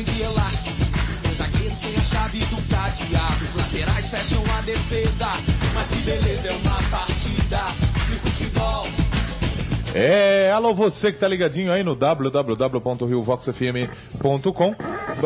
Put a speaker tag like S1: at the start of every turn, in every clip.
S1: homem de elástico. Os dois zagueiros têm a chave do cadeado. Os laterais fecham a defesa. Mas que beleza é uma partida de futebol.
S2: É, alô você que tá ligadinho aí no www.riovoxfm.com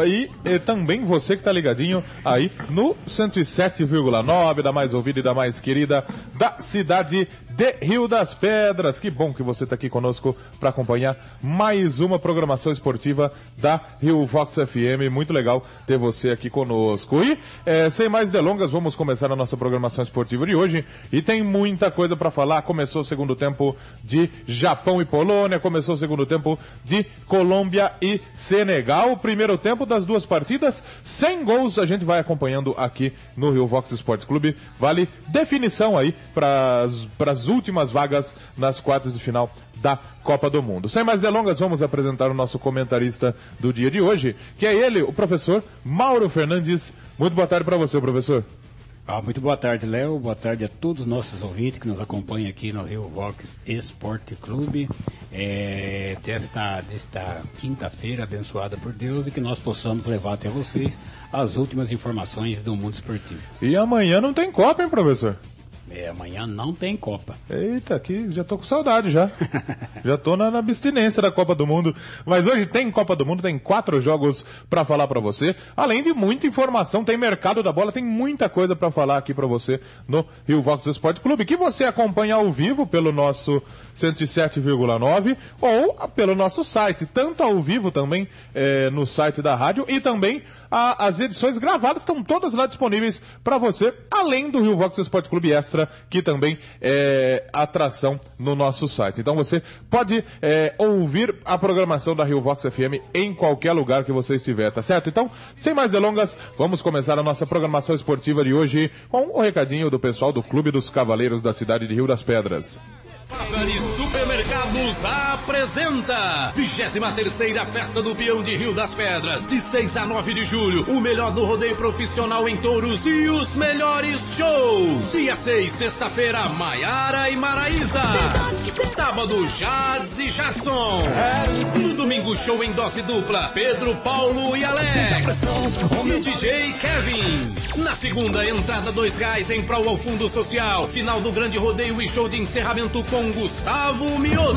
S2: e, e também você que tá ligadinho aí no 107,9 da mais ouvida e da mais querida da cidade de Rio das Pedras. Que bom que você tá aqui conosco para acompanhar mais uma programação esportiva da Rio Vox FM. Muito legal ter você aqui conosco. E é, sem mais delongas, vamos começar a nossa programação esportiva de hoje e tem muita coisa para falar. Começou o segundo tempo de Japão e Polônia, começou o segundo tempo de Colômbia e Senegal. O primeiro tempo das duas partidas, sem gols, a gente vai acompanhando aqui no Rio Vox Clube. Vale definição aí para as últimas vagas nas quartas de final da Copa do Mundo. Sem mais delongas, vamos apresentar o nosso comentarista do dia de hoje, que é ele, o professor Mauro Fernandes. Muito boa tarde para você, professor.
S3: Ah, muito boa tarde, Léo. Boa tarde a todos os nossos ouvintes que nos acompanham aqui no Rio Vox Esporte Clube. É, desta desta quinta-feira abençoada por Deus e que nós possamos levar até vocês as últimas informações do mundo esportivo.
S2: E amanhã não tem Copa, hein, professor?
S3: É, amanhã não tem Copa.
S2: Eita, aqui já tô com saudade já. já tô na, na abstinência da Copa do Mundo. Mas hoje tem Copa do Mundo, tem quatro jogos para falar para você. Além de muita informação, tem mercado da bola, tem muita coisa para falar aqui para você no Rio Vox Esporte Clube, que você acompanha ao vivo pelo nosso 107,9 ou pelo nosso site, tanto ao vivo também é, no site da rádio e também a, as edições gravadas estão todas lá disponíveis para você, além do Rio Vox Esporte Clube Extra, que também é atração no nosso site. Então você pode é, ouvir a programação da Rio Vox FM em qualquer lugar que você estiver, tá certo? Então, sem mais delongas, vamos começar a nossa programação esportiva de hoje com um recadinho do pessoal do Clube dos Cavaleiros da cidade de Rio das Pedras.
S4: Favani Supermercados apresenta 23 Festa do Peão de Rio das Pedras, de 6 a 9 de julho. O melhor do rodeio profissional em touros e os melhores shows. Dia 6, sexta-feira, Maiara e Maraísa. Sábado, Jades e Jadson. No domingo, show em dose dupla, Pedro, Paulo e Alex. E DJ Kevin. Na segunda, entrada dois reais em prol ao Fundo Social. Final do grande rodeio e show de encerramento com Gustavo Mioto.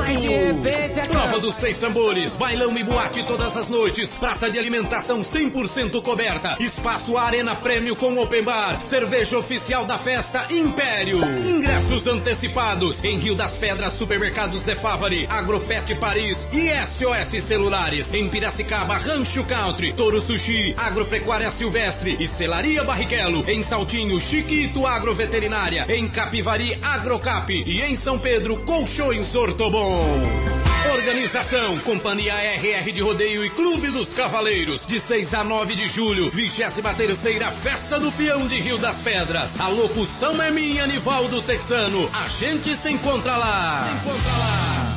S4: Prova dos três tambores, bailão e boate todas as noites. Praça de alimentação 100% coberta. Espaço Arena Prêmio com Open Bar. Cerveja oficial da festa Império. Ingressos antecipados em Rio das Pedras, Supermercados de Favari, Agropet Paris e SOS Celulares. Em Piracicaba, Rancho Country, Toro Sushi, Agropecuária Silvestre e Celaria Barrichello. Em Saltinho, Chiquito Agroveterinária. Em Capivari, Agrocap. E em São Pedro, Colchões Ortobon. Organização, Companhia RR de Rodeio e Clube dos Cavaleiros, de 6 a 9 de julho, 23 Festa do Peão de Rio das Pedras. A locução é minha, Nivaldo Texano. A gente se encontra lá. Se encontra lá.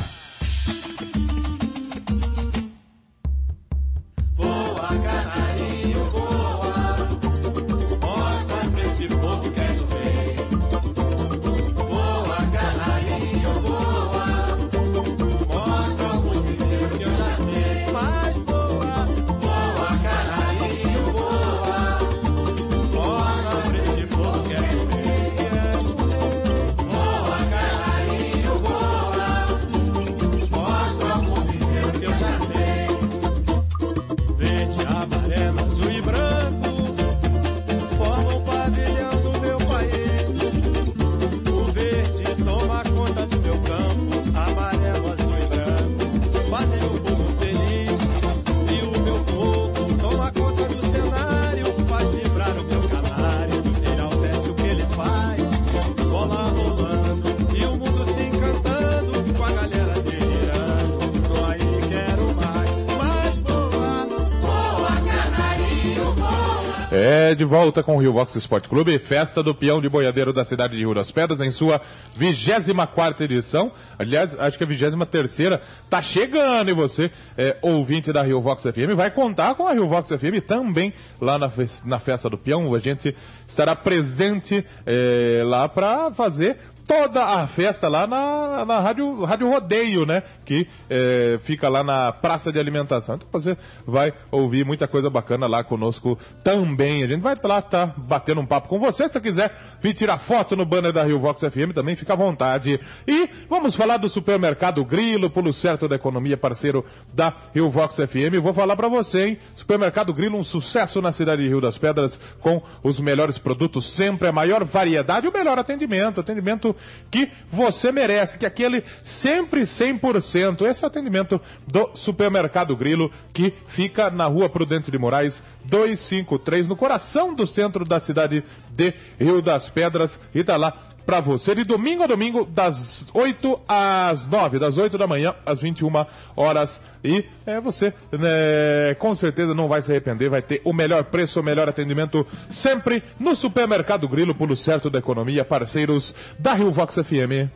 S2: De volta com o Rio Vox Esporte Clube, festa do peão de boiadeiro da cidade de Rio das Pedras, em sua 24 edição. Aliás, acho que a 23 tá chegando e você, é, ouvinte da Rio Vox FM, vai contar com a Rio Vox FM também lá na, na festa do peão. A gente estará presente é, lá para fazer toda a festa lá na, na Rádio, Rádio Rodeio, né? Que é, fica lá na Praça de Alimentação. Então você vai ouvir muita coisa bacana lá conosco também. A gente vai lá estar tá batendo um papo com você. Se você quiser vir tirar foto no banner da Rio Vox FM, também fica à vontade. E vamos falar do supermercado Grilo, pulo certo da economia, parceiro da Rio Vox FM. Vou falar para você, hein? Supermercado Grilo, um sucesso na cidade de Rio das Pedras, com os melhores produtos sempre, a maior variedade o melhor atendimento. Atendimento que você merece, que aquele sempre 100%. Esse é atendimento do Supermercado Grilo, que fica na rua Prudente de Moraes, 253, no coração do centro da cidade de Rio das Pedras, e tá lá para você de domingo a domingo, das 8 às 9, das 8 da manhã às 21 horas. E é, você né, com certeza não vai se arrepender, vai ter o melhor preço, o melhor atendimento sempre no Supermercado Grilo, pulo certo da economia, parceiros da Rio Vox FM.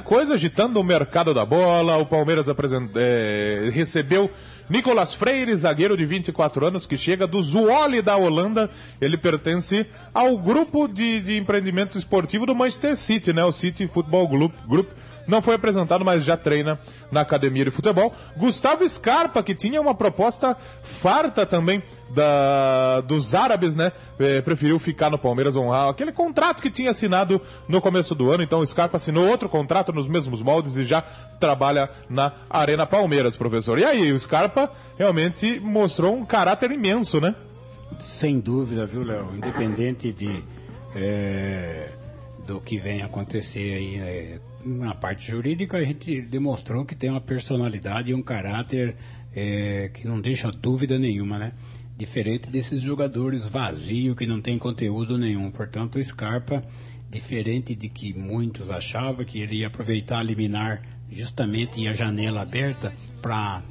S2: Coisa agitando o mercado da bola. O Palmeiras é, recebeu Nicolas Freire, zagueiro de 24 anos, que chega do Zuoli da Holanda. Ele pertence ao grupo de, de empreendimento esportivo do Manchester City, né? O City Football Group. Group não foi apresentado, mas já treina na academia de futebol. Gustavo Scarpa, que tinha uma proposta farta também da, dos árabes, né? É, preferiu ficar no Palmeiras honrar aquele contrato que tinha assinado no começo do ano. Então o Scarpa assinou outro contrato nos mesmos moldes e já trabalha na Arena Palmeiras, professor. E aí, o Scarpa realmente mostrou um caráter imenso, né?
S3: Sem dúvida, viu, Léo? Independente de. É, do que vem acontecer aí é, na parte jurídica, a gente demonstrou que tem uma personalidade e um caráter é, que não deixa dúvida nenhuma, né? Diferente desses jogadores vazios que não tem conteúdo nenhum. Portanto, o Scarpa, diferente de que muitos achavam que ele ia aproveitar a liminar justamente em a janela aberta para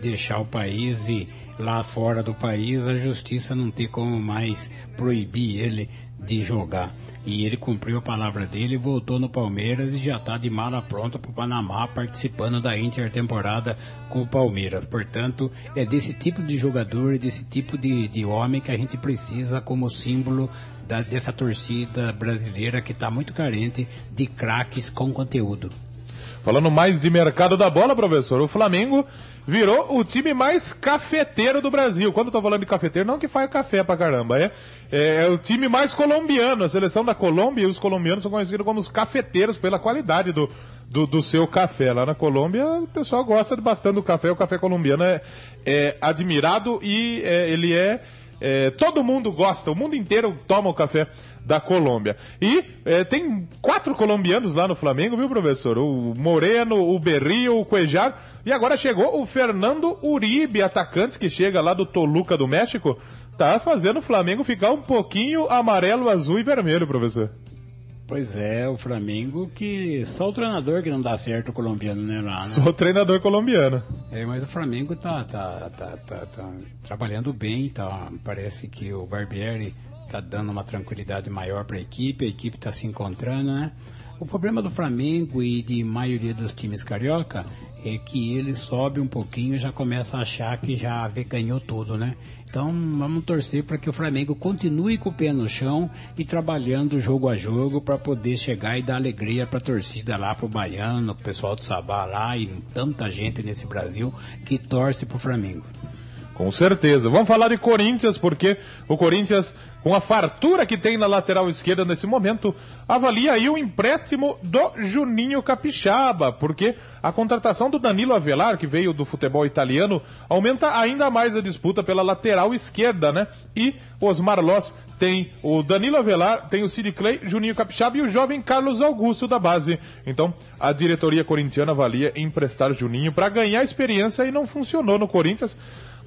S3: deixar o país e lá fora do país a justiça não ter como mais proibir ele de jogar. E ele cumpriu a palavra dele, voltou no Palmeiras e já está de mala pronta para o Panamá participando da intertemporada com o Palmeiras. Portanto, é desse tipo de jogador, desse tipo de, de homem que a gente precisa como símbolo da, dessa torcida brasileira que está muito carente de craques com conteúdo.
S2: Falando mais de mercado da bola, professor, o Flamengo virou o time mais cafeteiro do Brasil. Quando eu tô falando de cafeteiro, não que faz café pra caramba, é, é, é o time mais colombiano. A seleção da Colômbia e os colombianos são conhecidos como os cafeteiros pela qualidade do, do, do, seu café. Lá na Colômbia, o pessoal gosta bastante do café. O café colombiano é, é admirado e é, ele é é, todo mundo gosta, o mundo inteiro toma o café da Colômbia. E é, tem quatro colombianos lá no Flamengo, viu, professor? O Moreno, o Berrio, o Cuejar. E agora chegou o Fernando Uribe, atacante que chega lá do Toluca do México. Tá fazendo o Flamengo ficar um pouquinho amarelo, azul e vermelho, professor.
S3: Pois é, o Flamengo que. Só o treinador que não dá certo o colombiano, né? Lá, né?
S2: Só o treinador colombiano.
S3: É, mas o Flamengo tá, tá, tá, tá, tá trabalhando bem, tá, parece que o Barbieri tá dando uma tranquilidade maior para a equipe, a equipe está se encontrando, né? O problema do Flamengo e de maioria dos times carioca é que ele sobe um pouquinho e já começa a achar que já ganhou tudo, né? Então vamos torcer para que o Flamengo continue com o pé no chão e trabalhando jogo a jogo para poder chegar e dar alegria para a torcida lá, para o Baiano, o pessoal do Sabá lá e tanta gente nesse Brasil que torce para o Flamengo.
S2: Com certeza. Vamos falar de Corinthians, porque o Corinthians, com a fartura que tem na lateral esquerda nesse momento, avalia aí o empréstimo do Juninho Capixaba, porque a contratação do Danilo Avelar, que veio do futebol italiano, aumenta ainda mais a disputa pela lateral esquerda, né? E Osmar Loss tem o Danilo Avelar, tem o Sid Clay, Juninho Capixaba e o jovem Carlos Augusto da base. Então, a diretoria corintiana avalia emprestar Juninho para ganhar experiência e não funcionou no Corinthians.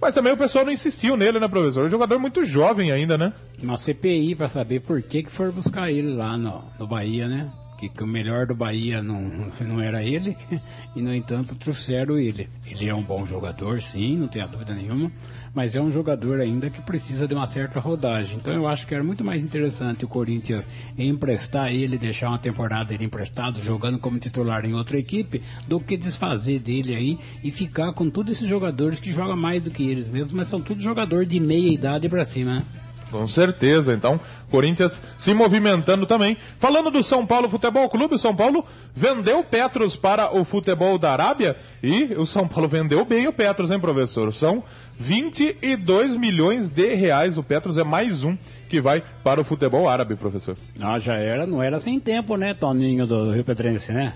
S2: Mas também o pessoal não insistiu nele, né, professor? É um jogador muito jovem ainda, né?
S3: Uma CPI para saber por que que foram buscar ele lá no, no Bahia, né? Que, que, o melhor do Bahia não, não era ele, e no entanto trouxeram ele. Ele é um bom jogador, sim, não tenha dúvida nenhuma, mas é um jogador ainda que precisa de uma certa rodagem. Então eu acho que era muito mais interessante o Corinthians emprestar ele, deixar uma temporada ele emprestado, jogando como titular em outra equipe, do que desfazer dele aí e ficar com todos esses jogadores que jogam mais do que eles mesmos, mas são todos jogadores de meia idade para cima. Né?
S2: Com certeza. Então, Corinthians se movimentando também. Falando do São Paulo Futebol Clube, o São Paulo vendeu Petros para o futebol da Arábia e o São Paulo vendeu bem o Petros, hein, professor? São 22 milhões de reais. O Petros é mais um que vai para o futebol árabe, professor.
S3: Ah, já era, não era sem tempo, né, Toninho do Rio Pedrense, né?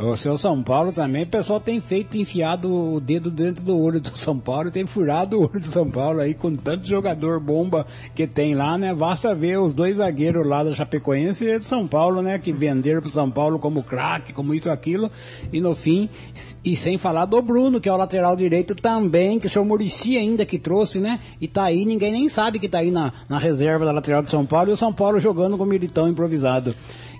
S3: O seu São Paulo também, o pessoal tem feito, enfiado o dedo dentro do olho do São Paulo, tem furado o olho do São Paulo aí, com tanto jogador bomba que tem lá, né? Basta ver os dois zagueiros lá da Chapecoense e do São Paulo, né? Que venderam pro São Paulo como craque, como isso, aquilo, e no fim, e sem falar do Bruno, que é o lateral direito também, que o senhor Murici ainda que trouxe, né? E tá aí, ninguém nem sabe que tá aí na, na reserva da lateral do São Paulo, e o São Paulo jogando com o Militão improvisado.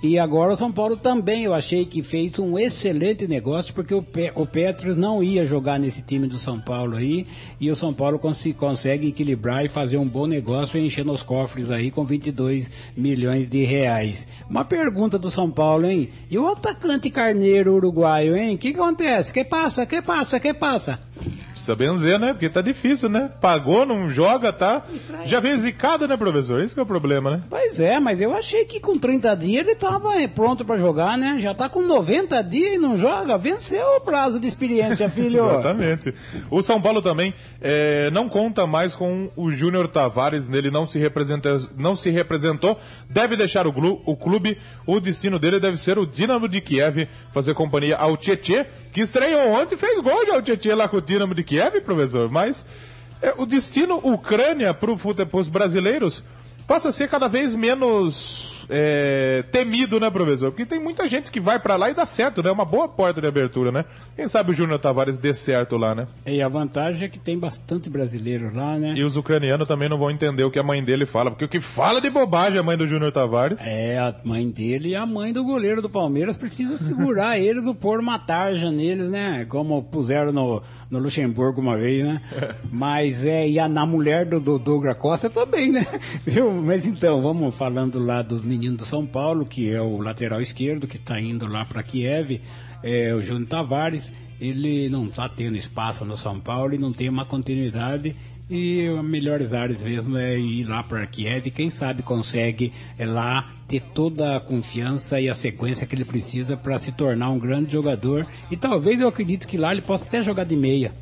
S3: E agora o São Paulo também eu achei que fez um excelente negócio, porque o, Pe o Petros não ia jogar nesse time do São Paulo aí, e o São Paulo cons consegue equilibrar e fazer um bom negócio enchendo os cofres aí com 22 milhões de reais. Uma pergunta do São Paulo, hein? E o atacante carneiro uruguaio, hein? O que, que acontece? Que passa? Que passa? Que passa?
S2: Precisa benzer, né? Porque tá difícil, né? Pagou, não joga, tá? Já veio zicado, né, professor? Esse é o problema, né?
S3: Pois é, mas eu achei que com 30 dias ele tava pronto para jogar, né? Já tá com 90 dias e não joga. Venceu o prazo de experiência, filho.
S2: Exatamente. O São Paulo também é, não conta mais com o Júnior Tavares, nele não se, representa, não se representou, deve deixar o, glu, o clube. O destino dele deve ser o Dinamo de Kiev, fazer companhia ao Tietê, que estreou ontem e fez gol de ao Tietê lá com o Dinamo de Kiev, professor, mas é, o destino Ucrânia para os brasileiros passa a ser cada vez menos é, temido, né, professor? Porque tem muita gente que vai para lá e dá certo, né? É uma boa porta de abertura, né? Quem sabe o Júnior Tavares dê certo lá, né?
S3: E a vantagem é que tem bastante brasileiro lá, né?
S2: E os ucranianos também não vão entender o que a mãe dele fala, porque o que fala de bobagem a mãe do Júnior Tavares.
S3: É, a mãe dele e a mãe do goleiro do Palmeiras precisa segurar eles ou pôr uma tarja neles, né? Como puseram no, no Luxemburgo uma vez, né? Mas é, e a, na mulher do, do Douglas Costa também, né? Viu? Mas então, vamos falando lá dos menino do São Paulo, que é o lateral esquerdo, que está indo lá para Kiev, é, o Júnior Tavares. Ele não está tendo espaço no São Paulo e não tem uma continuidade. E melhores áreas mesmo é ir lá para Kiev. Quem sabe consegue é, lá ter toda a confiança e a sequência que ele precisa para se tornar um grande jogador. E talvez eu acredito que lá ele possa até jogar de meia.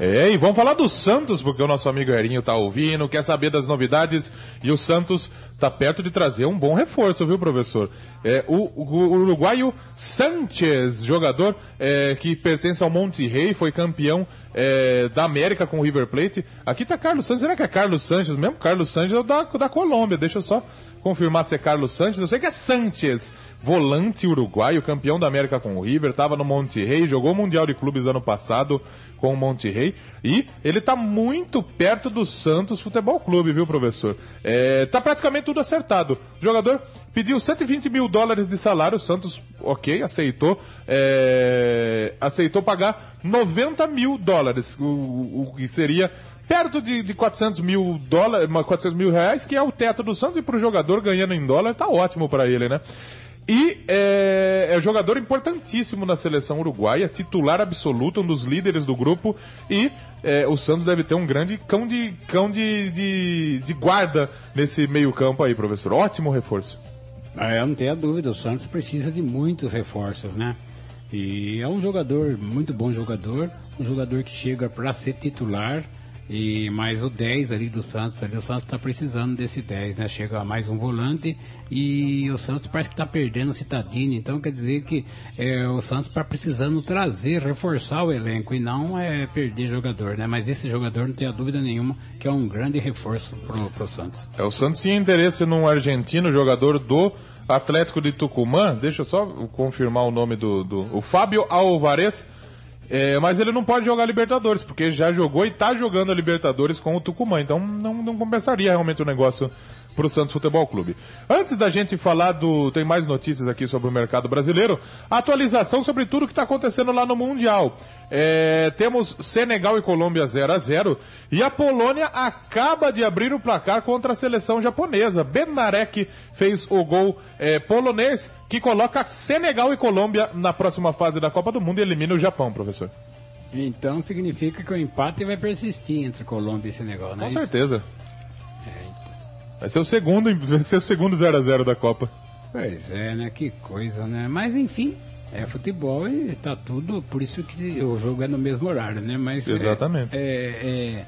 S2: É, e vamos falar do Santos, porque o nosso amigo Erinho tá ouvindo, quer saber das novidades, e o Santos tá perto de trazer um bom reforço, viu, professor? É, o, o, uruguaio Sanchez, jogador é, que pertence ao Monte Rei, foi campeão é, da América com o River Plate. Aqui tá Carlos Sanches, será que é Carlos Sanches mesmo? Carlos Sanches é da, da Colômbia, deixa eu só confirmar se é Carlos Sanches. Eu sei que é Sanchez, volante uruguaio, campeão da América com o River, estava no Monte Rei, jogou o Mundial de Clubes ano passado com o Monte Rei e ele está muito perto do Santos Futebol Clube, viu, professor? É, tá praticamente tudo acertado. O jogador pediu 120 mil dólares de salário, o Santos, ok, aceitou, é, aceitou pagar 90 mil dólares, o, o que seria perto de, de 400 mil dólares, 400 mil reais, que é o teto do Santos, e para o jogador ganhando em dólar, tá ótimo para ele, né? E é, é jogador importantíssimo na seleção uruguaia, titular absoluto, um dos líderes do grupo. E é, o Santos deve ter um grande cão de, cão de, de, de guarda nesse meio-campo aí, professor. Ótimo reforço.
S3: É, não tenho dúvida, o Santos precisa de muitos reforços, né? E é um jogador, muito bom jogador, um jogador que chega para ser titular e mais o 10 ali do Santos, ali o Santos está precisando desse 10, né? Chega mais um volante e o Santos parece que está perdendo o Citadini, então quer dizer que é, o Santos está precisando trazer, reforçar o elenco e não é perder jogador, né? Mas esse jogador não tem dúvida nenhuma que é um grande reforço pro, pro Santos.
S2: É, o Santos tinha interesse num argentino, jogador do Atlético de Tucumã, deixa eu só confirmar o nome do, do o Fábio Alvarez, é, mas ele não pode jogar Libertadores, porque já jogou e está jogando a Libertadores com o Tucumã. Então não, não compensaria realmente o negócio para o Santos Futebol Clube. Antes da gente falar do. Tem mais notícias aqui sobre o mercado brasileiro. Atualização sobre tudo que está acontecendo lá no Mundial. É, temos Senegal e Colômbia 0 a 0 e a Polônia acaba de abrir o placar contra a seleção japonesa. Benarek fez o gol é, polonês que coloca Senegal e Colômbia na próxima fase da Copa do Mundo e elimina o Japão, professor.
S3: Então significa que o empate vai persistir entre Colômbia e Senegal, né?
S2: Com certeza. Então. Vai ser o segundo, vai ser o segundo 0 a 0 da Copa.
S3: Pois é, né? Que coisa, né? Mas enfim, é futebol e tá tudo, por isso que o jogo é no mesmo horário, né? Mas
S2: é, Exatamente.
S3: É,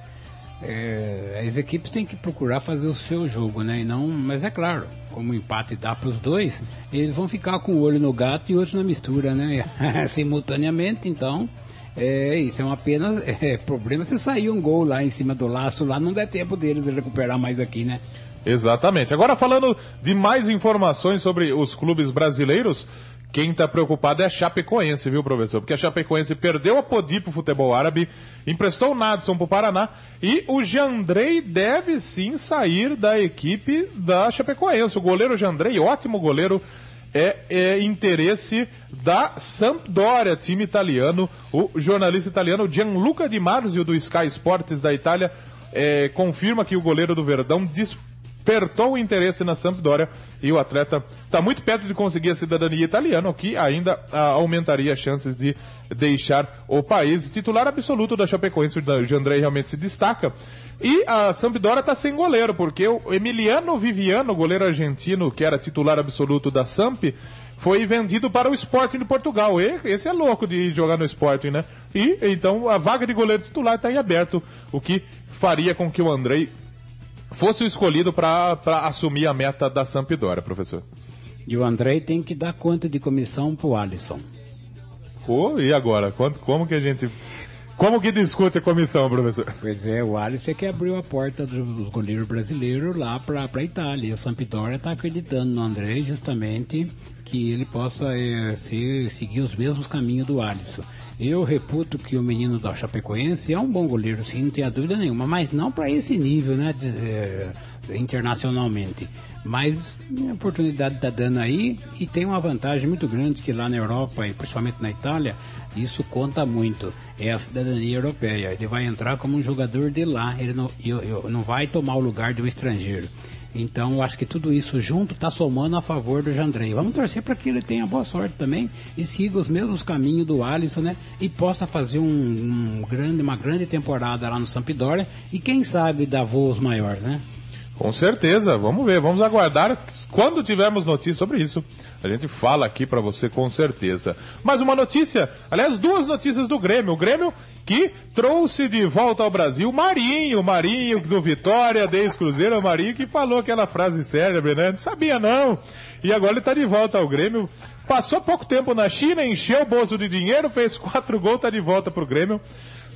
S3: é, é, as equipes têm que procurar fazer o seu jogo, né? E não, mas é claro, como o empate dá para os dois, eles vão ficar com o olho no gato e outro na mistura, né? Simultaneamente, então. É, isso é uma pena. É, problema se sair um gol lá em cima do laço, lá não der tempo deles de recuperar mais aqui, né?
S2: Exatamente. Agora falando de mais informações sobre os clubes brasileiros, quem está preocupado é a Chapecoense, viu, professor? Porque a Chapecoense perdeu a Podi pro futebol árabe, emprestou o Nadson pro Paraná e o Jandrei deve sim sair da equipe da Chapecoense. O goleiro Jandrei, ótimo goleiro, é, é, interesse da Sampdoria, time italiano. O jornalista italiano Gianluca Di Marzio, do Sky Sports da Itália, é, confirma que o goleiro do Verdão disputa despertou o interesse na Sampdoria e o atleta está muito perto de conseguir a cidadania italiana, o que ainda ah, aumentaria as chances de deixar o país. Titular absoluto da Chapecoense, o André realmente se destaca. E a Sampdoria está sem goleiro, porque o Emiliano Viviano, goleiro argentino, que era titular absoluto da Samp, foi vendido para o Sporting de Portugal. E, esse é louco de jogar no Sporting, né? E então a vaga de goleiro titular está em aberto, o que faria com que o Andrei fosse o escolhido para assumir a meta da Sampdoria, professor?
S3: E o André tem que dar conta de comissão pro Alisson.
S2: Pô, e agora? Como que a gente. Como que discute a comissão, professor?
S3: Pois é, o Alisson é que abriu a porta dos goleiros brasileiros lá para a Itália. E o Sampdoria está acreditando no André justamente que ele possa é, ser, seguir os mesmos caminhos do Alisson. Eu reputo que o menino da Chapecoense é um bom goleiro, sim, não tenho dúvida nenhuma, mas não para esse nível, né, de, é, internacionalmente. Mas a oportunidade está dando aí e tem uma vantagem muito grande que lá na Europa e principalmente na Itália, isso conta muito. É a cidadania europeia. Ele vai entrar como um jogador de lá, ele não, eu, eu, não vai tomar o lugar de um estrangeiro. Então, acho que tudo isso junto está somando a favor do Jandrei. Vamos torcer para que ele tenha boa sorte também e siga os mesmos caminhos do Alisson, né? E possa fazer um, um grande, uma grande temporada lá no Sampdoria e quem sabe dar voos maiores, né?
S2: Com certeza, vamos ver, vamos aguardar. Quando tivermos notícia sobre isso, a gente fala aqui para você com certeza. Mais uma notícia, aliás, duas notícias do Grêmio. O Grêmio que trouxe de volta ao Brasil Marinho, Marinho do Vitória, desde Cruzeiro, Marinho que falou aquela frase célebre, né? Não sabia não. E agora ele tá de volta ao Grêmio. Passou pouco tempo na China, encheu o bolso de dinheiro, fez quatro gols, tá de volta pro Grêmio.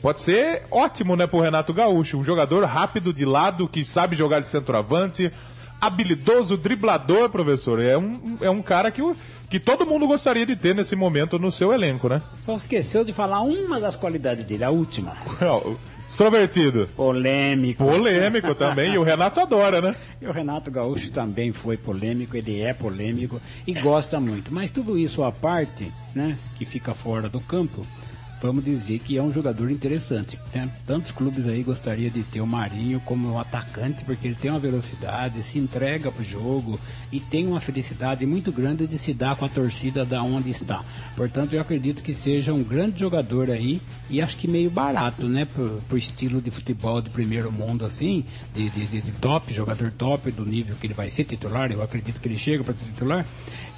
S2: Pode ser ótimo, né, pro Renato Gaúcho. Um jogador rápido de lado, que sabe jogar de centroavante, habilidoso, driblador, professor. É um, é um cara que, que todo mundo gostaria de ter nesse momento no seu elenco, né?
S3: Só esqueceu de falar uma das qualidades dele, a última.
S2: Extrovertido.
S3: Polêmico.
S2: Polêmico também, e o Renato adora, né?
S3: E o Renato Gaúcho também foi polêmico, ele é polêmico e gosta muito. Mas tudo isso à parte, né, que fica fora do campo, vamos dizer que é um jogador interessante. Né? Tantos clubes aí gostariam de ter o Marinho como um atacante, porque ele tem uma velocidade, se entrega pro jogo e tem uma felicidade muito grande de se dar com a torcida da onde está. Portanto, eu acredito que seja um grande jogador aí e acho que meio barato, né? Pro, estilo de futebol de primeiro mundo, assim, de, de, de, top, jogador top do nível que ele vai ser titular, eu acredito que ele chega para ser titular,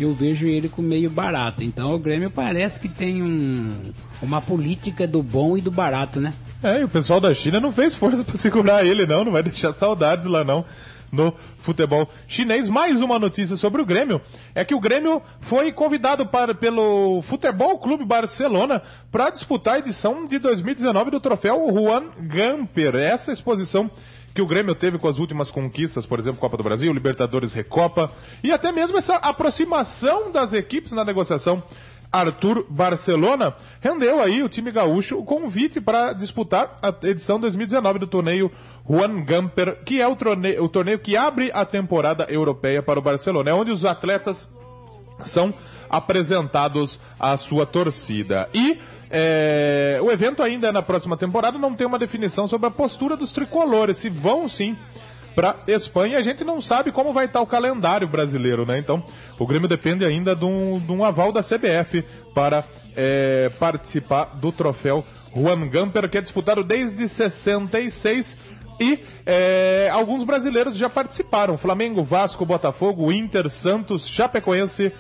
S3: eu vejo ele com meio barato. Então o Grêmio parece que tem um, uma política do bom e do barato, né?
S2: É, e o pessoal da China não fez força para segurar ele, não, não vai deixar saudades lá, não. No futebol chinês. Mais uma notícia sobre o Grêmio é que o Grêmio foi convidado para, pelo Futebol Clube Barcelona para disputar a edição de 2019 do troféu Juan Gamper. Essa exposição que o Grêmio teve com as últimas conquistas, por exemplo, Copa do Brasil, Libertadores Recopa, e até mesmo essa aproximação das equipes na negociação Arthur Barcelona, rendeu aí o time gaúcho o convite para disputar a edição 2019 do torneio Juan Gamper, que é o torneio, o torneio que abre a temporada europeia para o Barcelona, é onde os atletas são apresentados à sua torcida. E é, o evento ainda na próxima temporada não tem uma definição sobre a postura dos tricolores, se vão sim para Espanha. A gente não sabe como vai estar o calendário brasileiro, né? Então, o Grêmio depende ainda de um, de um aval da CBF para é, participar do troféu Juan Gamper, que é disputado desde 66 e é, alguns brasileiros já participaram: Flamengo, Vasco, Botafogo, Inter, Santos, Chapecoense.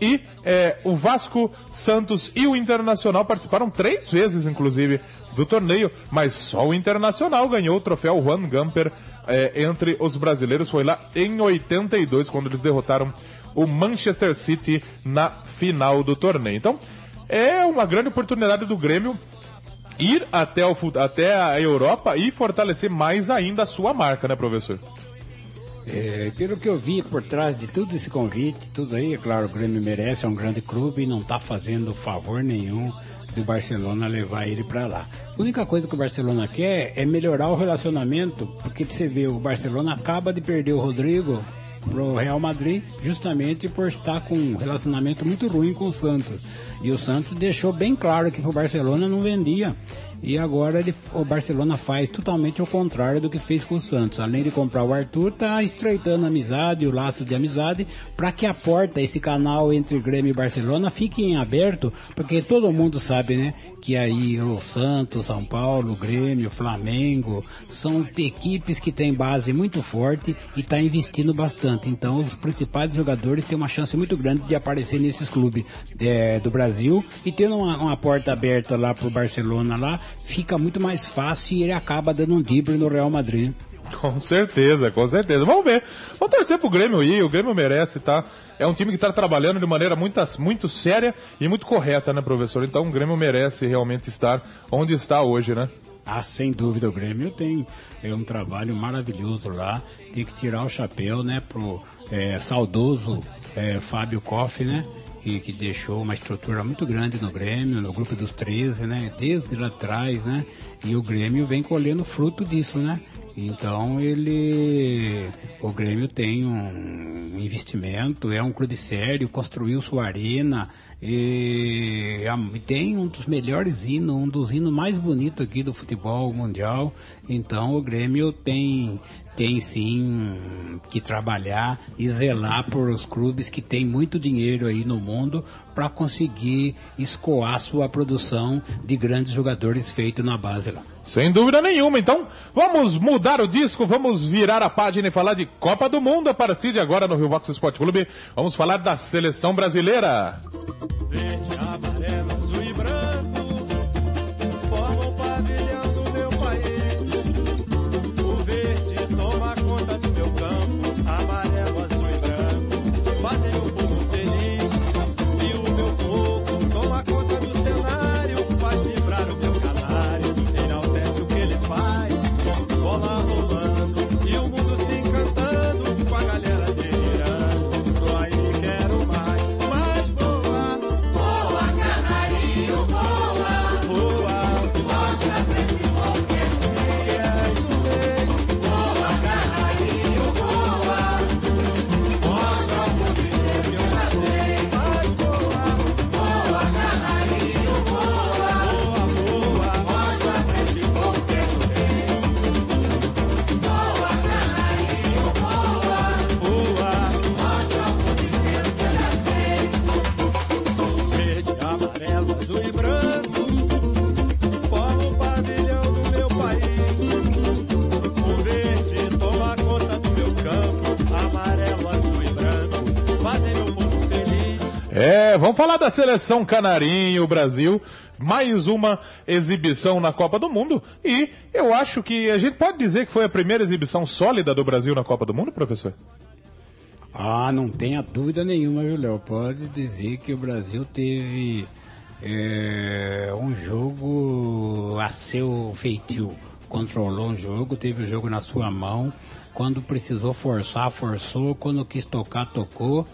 S2: E é, o Vasco, Santos e o Internacional participaram três vezes, inclusive, do torneio, mas só o Internacional ganhou o troféu Juan Gamper é, entre os brasileiros foi lá em 82, quando eles derrotaram o Manchester City na final do torneio. Então, é uma grande oportunidade do Grêmio ir até, o, até a Europa e fortalecer mais ainda a sua marca, né, professor?
S3: É, pelo que eu vi por trás de tudo esse convite, tudo aí, é claro, o Grêmio merece, é um grande clube não está fazendo favor nenhum do Barcelona levar ele para lá. A única coisa que o Barcelona quer é melhorar o relacionamento, porque você vê, o Barcelona acaba de perder o Rodrigo pro Real Madrid, justamente por estar com um relacionamento muito ruim com o Santos. E o Santos deixou bem claro que o Barcelona não vendia. E agora ele, o Barcelona faz totalmente o contrário do que fez com o Santos. Além de comprar o Arthur, tá estreitando a amizade, o laço de amizade, para que a porta, esse canal entre Grêmio e Barcelona fique em aberto, porque todo mundo sabe, né, que aí o Santos, São Paulo, Grêmio, Flamengo, são equipes que têm base muito forte e está investindo bastante. Então os principais jogadores têm uma chance muito grande de aparecer nesses clubes é, do Brasil e tendo uma, uma porta aberta lá pro Barcelona lá, fica muito mais fácil e ele acaba dando um drible no Real Madrid.
S2: Com certeza, com certeza. Vamos ver. Vamos torcer pro Grêmio aí, o Grêmio merece, tá? É um time que está trabalhando de maneira muito, muito séria e muito correta, né, professor? Então o Grêmio merece realmente estar onde está hoje, né?
S3: Ah, sem dúvida, o Grêmio tem é um trabalho maravilhoso lá. Tem que tirar o chapéu, né, pro é, saudoso é, Fábio Koff, né? Que, que, deixou uma estrutura muito grande no Grêmio, no grupo dos 13, né? Desde lá atrás, né? E o Grêmio vem colhendo fruto disso, né? Então ele, o Grêmio tem um investimento, é um clube sério, construiu sua arena, e tem um dos melhores hinos, um dos hinos mais bonitos aqui do futebol mundial. Então o Grêmio tem tem sim que trabalhar e zelar por os clubes que têm muito dinheiro aí no mundo para conseguir escoar sua produção de grandes jogadores feito na base lá.
S2: Sem dúvida nenhuma. Então, vamos mudar o disco, vamos virar a página e falar de Copa do Mundo a partir de agora no Rio Vox Esporte Clube. Vamos falar da seleção brasileira. Verde, amarelo, azul e branco vamos falar da seleção canarinho, Brasil. Mais uma exibição na Copa do Mundo. E eu acho que a gente pode dizer que foi a primeira exibição sólida do Brasil na Copa do Mundo, professor?
S3: Ah, não tenha dúvida nenhuma, viu, Léo? Pode dizer que o Brasil teve é, um jogo a seu feitio. Controlou o jogo, teve o jogo na sua mão. Quando precisou forçar, forçou. Quando quis tocar, tocou.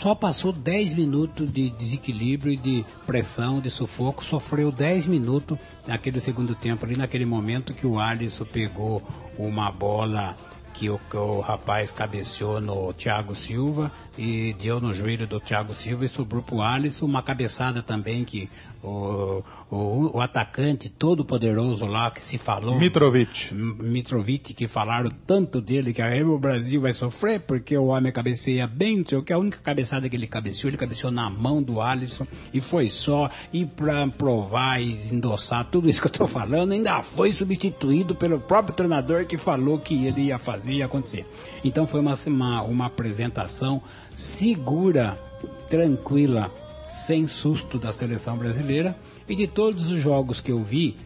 S3: Só passou 10 minutos de desequilíbrio de pressão, de sufoco. Sofreu 10 minutos naquele segundo tempo, ali naquele momento que o Alisson pegou uma bola que o, que o rapaz cabeceou no Thiago Silva e deu no joelho do Thiago Silva e sobrou pro Alisson uma cabeçada também que o, o, o atacante todo poderoso lá que se falou
S2: Mitrovic.
S3: Mitrovic, que falaram tanto dele que aí o Brasil vai sofrer porque o homem cabeceia bem, não sei o que, a única cabeçada que ele cabeceou, ele cabeceou na mão do Alisson e foi só, e pra provar e endossar tudo isso que eu tô falando, ainda foi substituído pelo próprio treinador que falou que ele ia fazer ia acontecer. Então foi uma, uma, uma apresentação segura, tranquila, sem susto da seleção brasileira e de todos os jogos que eu vi,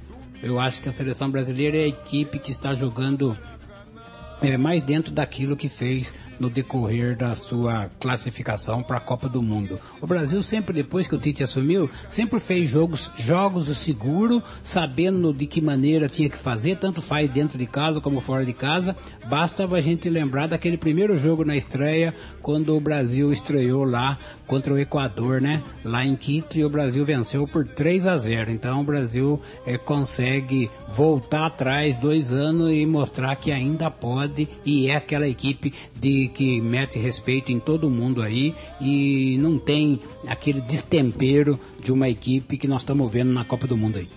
S3: eu acho que a seleção brasileira é a equipe que está jogando é, mais dentro daquilo que fez no decorrer da sua classificação para a Copa do Mundo. O Brasil sempre depois que o Tite assumiu, sempre fez jogos jogos seguro, sabendo de que maneira tinha que fazer, tanto faz dentro de casa como fora de casa. Basta a gente lembrar daquele primeiro jogo na estreia, quando o Brasil estreou lá contra o Equador, né? Lá em Quito e o Brasil venceu por 3 a 0. Então o Brasil eh, consegue voltar atrás dois anos e mostrar que ainda pode e é aquela equipe de que mete respeito em todo mundo aí e não tem aquele destempero de uma equipe que nós estamos vendo na Copa do Mundo aí.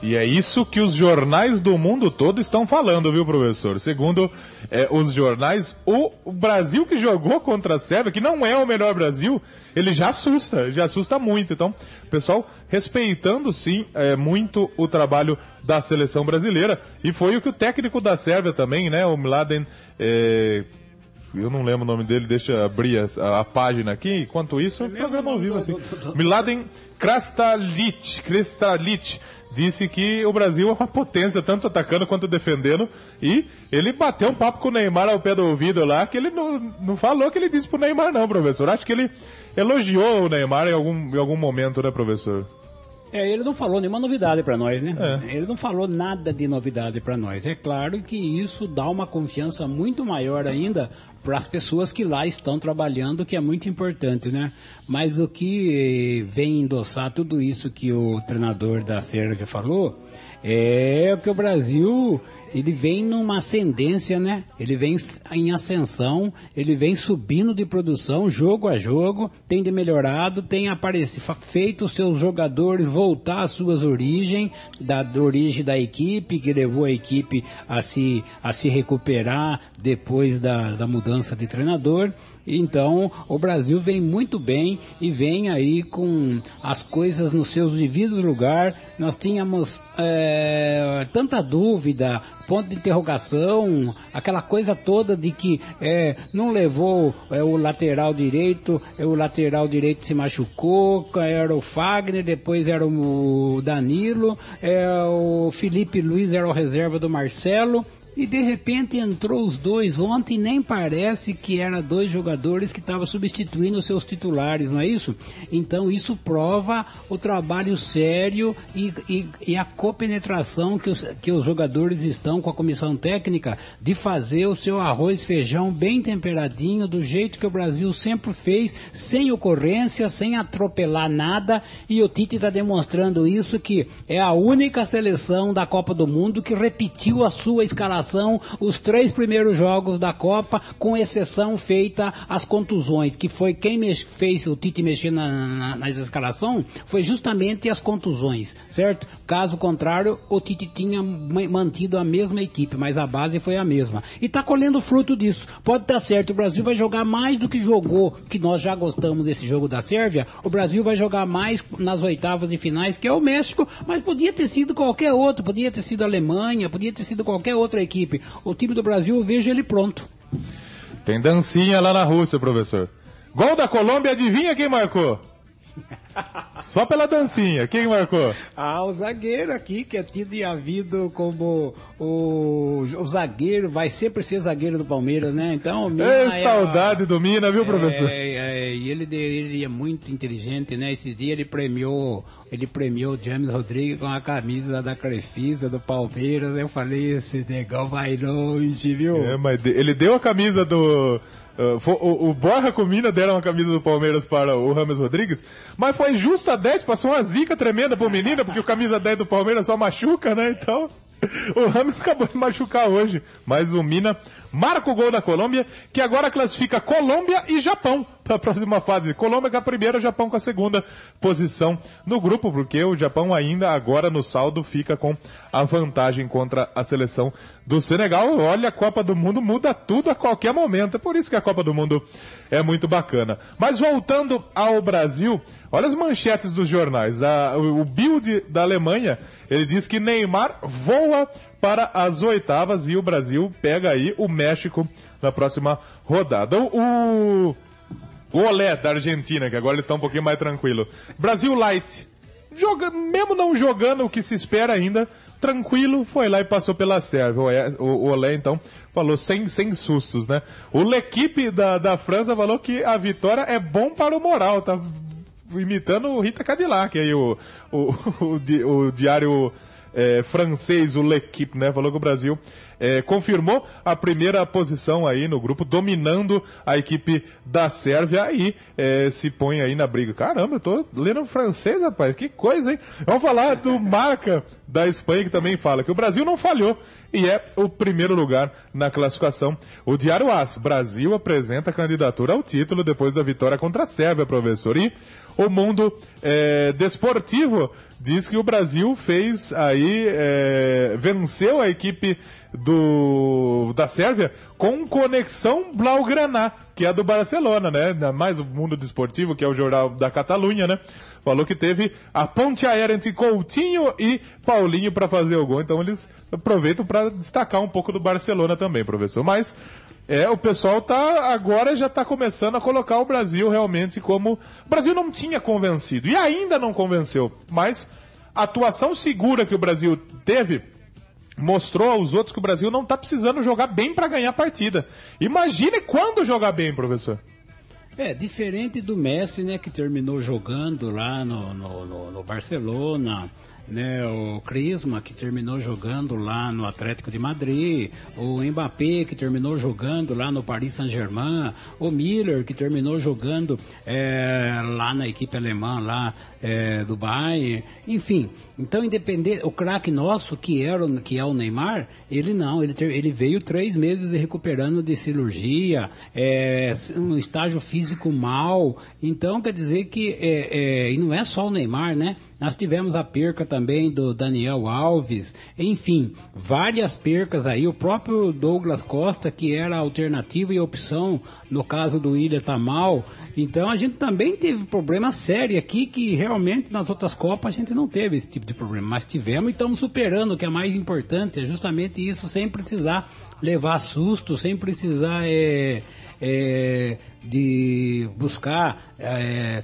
S2: E é isso que os jornais do mundo todo estão falando, viu, professor? Segundo eh, os jornais, o, o Brasil que jogou contra a Sérvia, que não é o melhor Brasil, ele já assusta, já assusta muito. Então, pessoal, respeitando sim eh, muito o trabalho da seleção brasileira. E foi o que o técnico da Sérvia também, né, o Mladen, eh, eu não lembro o nome dele, deixa eu abrir a, a página aqui. Enquanto isso, é um programa ao vivo assim. Miladen Krastalic, Krastalic disse que o Brasil é uma potência, tanto atacando quanto defendendo. E ele bateu um papo com o Neymar ao pé do ouvido lá, que ele não, não falou que ele disse pro Neymar, não, professor. Acho que ele elogiou o Neymar em algum, em algum momento, né, professor?
S3: É, ele não falou nenhuma novidade para nós, né?
S2: É.
S3: Ele não falou nada de novidade para nós. É claro que isso dá uma confiança muito maior ainda para as pessoas que lá estão trabalhando, que é muito importante, né? Mas o que vem endossar tudo isso que o treinador da Sérvia falou é que o Brasil ele vem numa ascendência, né? Ele vem em ascensão, ele vem subindo de produção, jogo a jogo, tem de melhorado, tem aparecido, feito os seus jogadores voltar às suas origens, da, da origem da equipe, que levou a equipe a se, a se recuperar depois da, da mudança de treinador. Então, o Brasil vem muito bem e vem aí com as coisas nos seus devidos lugar. Nós tínhamos é, tanta dúvida, ponto de interrogação, aquela coisa toda de que é, não levou é, o lateral direito, é, o lateral direito se machucou, era o Fagner, depois era o Danilo, é, o Felipe Luiz era o reserva do Marcelo e de repente entrou os dois ontem, nem parece que eram dois jogadores que estavam substituindo os seus titulares, não é isso? Então isso prova o trabalho sério e, e, e a copenetração que os, que os jogadores estão com a comissão técnica de fazer o seu arroz feijão bem temperadinho, do jeito que o Brasil sempre fez, sem ocorrência, sem atropelar nada, e o Tite está demonstrando isso que é a única seleção da Copa do Mundo que repetiu a sua escalação os três primeiros jogos da Copa, com exceção feita as contusões, que foi quem fez o Tite mexer na, na, nas escalação, foi justamente as contusões, certo? Caso contrário, o Tite tinha mantido a mesma equipe, mas a base foi a mesma. E está colhendo fruto disso. Pode estar certo, o Brasil vai jogar mais do que jogou, que nós já gostamos desse jogo da Sérvia, o Brasil vai jogar mais nas oitavas de finais, que é o México, mas podia ter sido qualquer outro, podia ter sido a Alemanha, podia ter sido qualquer outra equipe equipe. O time do Brasil, eu vejo ele pronto.
S2: Tem dancinha lá na Rússia, professor. Gol da Colômbia, adivinha quem marcou? Só pela dancinha, quem marcou?
S3: Ah, o zagueiro aqui, que é tido e havido como o, o zagueiro, vai sempre ser zagueiro do Palmeiras, né? Então,
S2: Mina é, saudade do Mina, viu, professor?
S3: É, é, e ele, ele é muito inteligente, né? Esse dia ele premiou, ele premiou o James Rodrigues com a camisa da Crefisa do Palmeiras. Eu falei, esse negão vai longe, viu?
S2: É, mas ele deu a camisa do Uh, o, o, Borja com Mina deram a camisa do Palmeiras para o Rames Rodrigues, mas foi justo a 10, passou uma zica tremenda pro menino, porque o camisa 10 do Palmeiras só machuca, né? Então, o Rames acabou de machucar hoje. Mas o Mina marca o gol da Colômbia, que agora classifica Colômbia e Japão para a próxima fase. Colômbia com a primeira, Japão com a segunda posição no grupo, porque o Japão ainda agora no saldo fica com a vantagem contra a seleção do Senegal. Olha, a Copa do Mundo muda tudo a qualquer momento. É por isso que a Copa do Mundo é muito bacana. Mas voltando ao Brasil, olha as manchetes dos jornais. A, o, o Bild da Alemanha, ele diz que Neymar voa para as oitavas e o Brasil pega aí o México na próxima rodada. O, o Olé da Argentina, que agora está um pouquinho mais tranquilo. Brasil Light. Joga, mesmo não jogando o que se espera ainda, tranquilo, foi lá e passou pela Sérvia. O, o Olé, então, falou sem, sem sustos, né? O L'Equipe da, da França falou que a vitória é bom para o moral, tá imitando o Rita Cadillac aí, o, o, o, o diário é, francês, o L'Equipe, né? Falou que o Brasil é, confirmou a primeira posição aí no grupo, dominando a equipe da Sérvia aí é, se põe aí na briga. Caramba, eu tô lendo francês, rapaz, que coisa, hein? Vamos falar do Marca da Espanha, que também fala que o Brasil não falhou e é o primeiro lugar na classificação. O Diário As, Brasil apresenta candidatura ao título depois da vitória contra a Sérvia, professor. E o mundo é, desportivo diz que o Brasil fez aí, é, venceu a equipe do, da Sérvia com conexão Blaugrana, que é do Barcelona, né? Mais o mundo desportivo, que é o jornal da Catalunha, né? Falou que teve a ponte aérea entre Coutinho e Paulinho para fazer o gol. Então eles aproveitam para destacar um pouco do Barcelona também, professor. Mas é, o pessoal tá agora já está começando a colocar o Brasil realmente como o Brasil não tinha convencido e ainda não convenceu, mas a atuação segura que o Brasil teve mostrou aos outros que o Brasil não está precisando jogar bem para ganhar a partida. Imagine quando jogar bem, professor.
S3: É, diferente do Messi, né, que terminou jogando lá no, no, no, no Barcelona, né, o Crisma, que terminou jogando lá no Atlético de Madrid, o Mbappé, que terminou jogando lá no Paris Saint-Germain, o Miller, que terminou jogando é, lá na equipe alemã, lá é, do Bayern, enfim. Então, independente, o craque nosso, que, era, que é o Neymar, ele não, ele, ele veio três meses recuperando de cirurgia, é, um estágio físico mal. Então, quer dizer que, é, é, e não é só o Neymar, né? Nós tivemos a perca também do Daniel Alves, enfim, várias percas aí. O próprio Douglas Costa, que era alternativa e opção no caso do Ilha tá mal. Então a gente também teve problema sério aqui que realmente nas outras Copas a gente não teve esse tipo de problema, mas tivemos e estamos superando, o que é mais importante, é justamente isso, sem precisar levar susto, sem precisar é, é, de buscar é,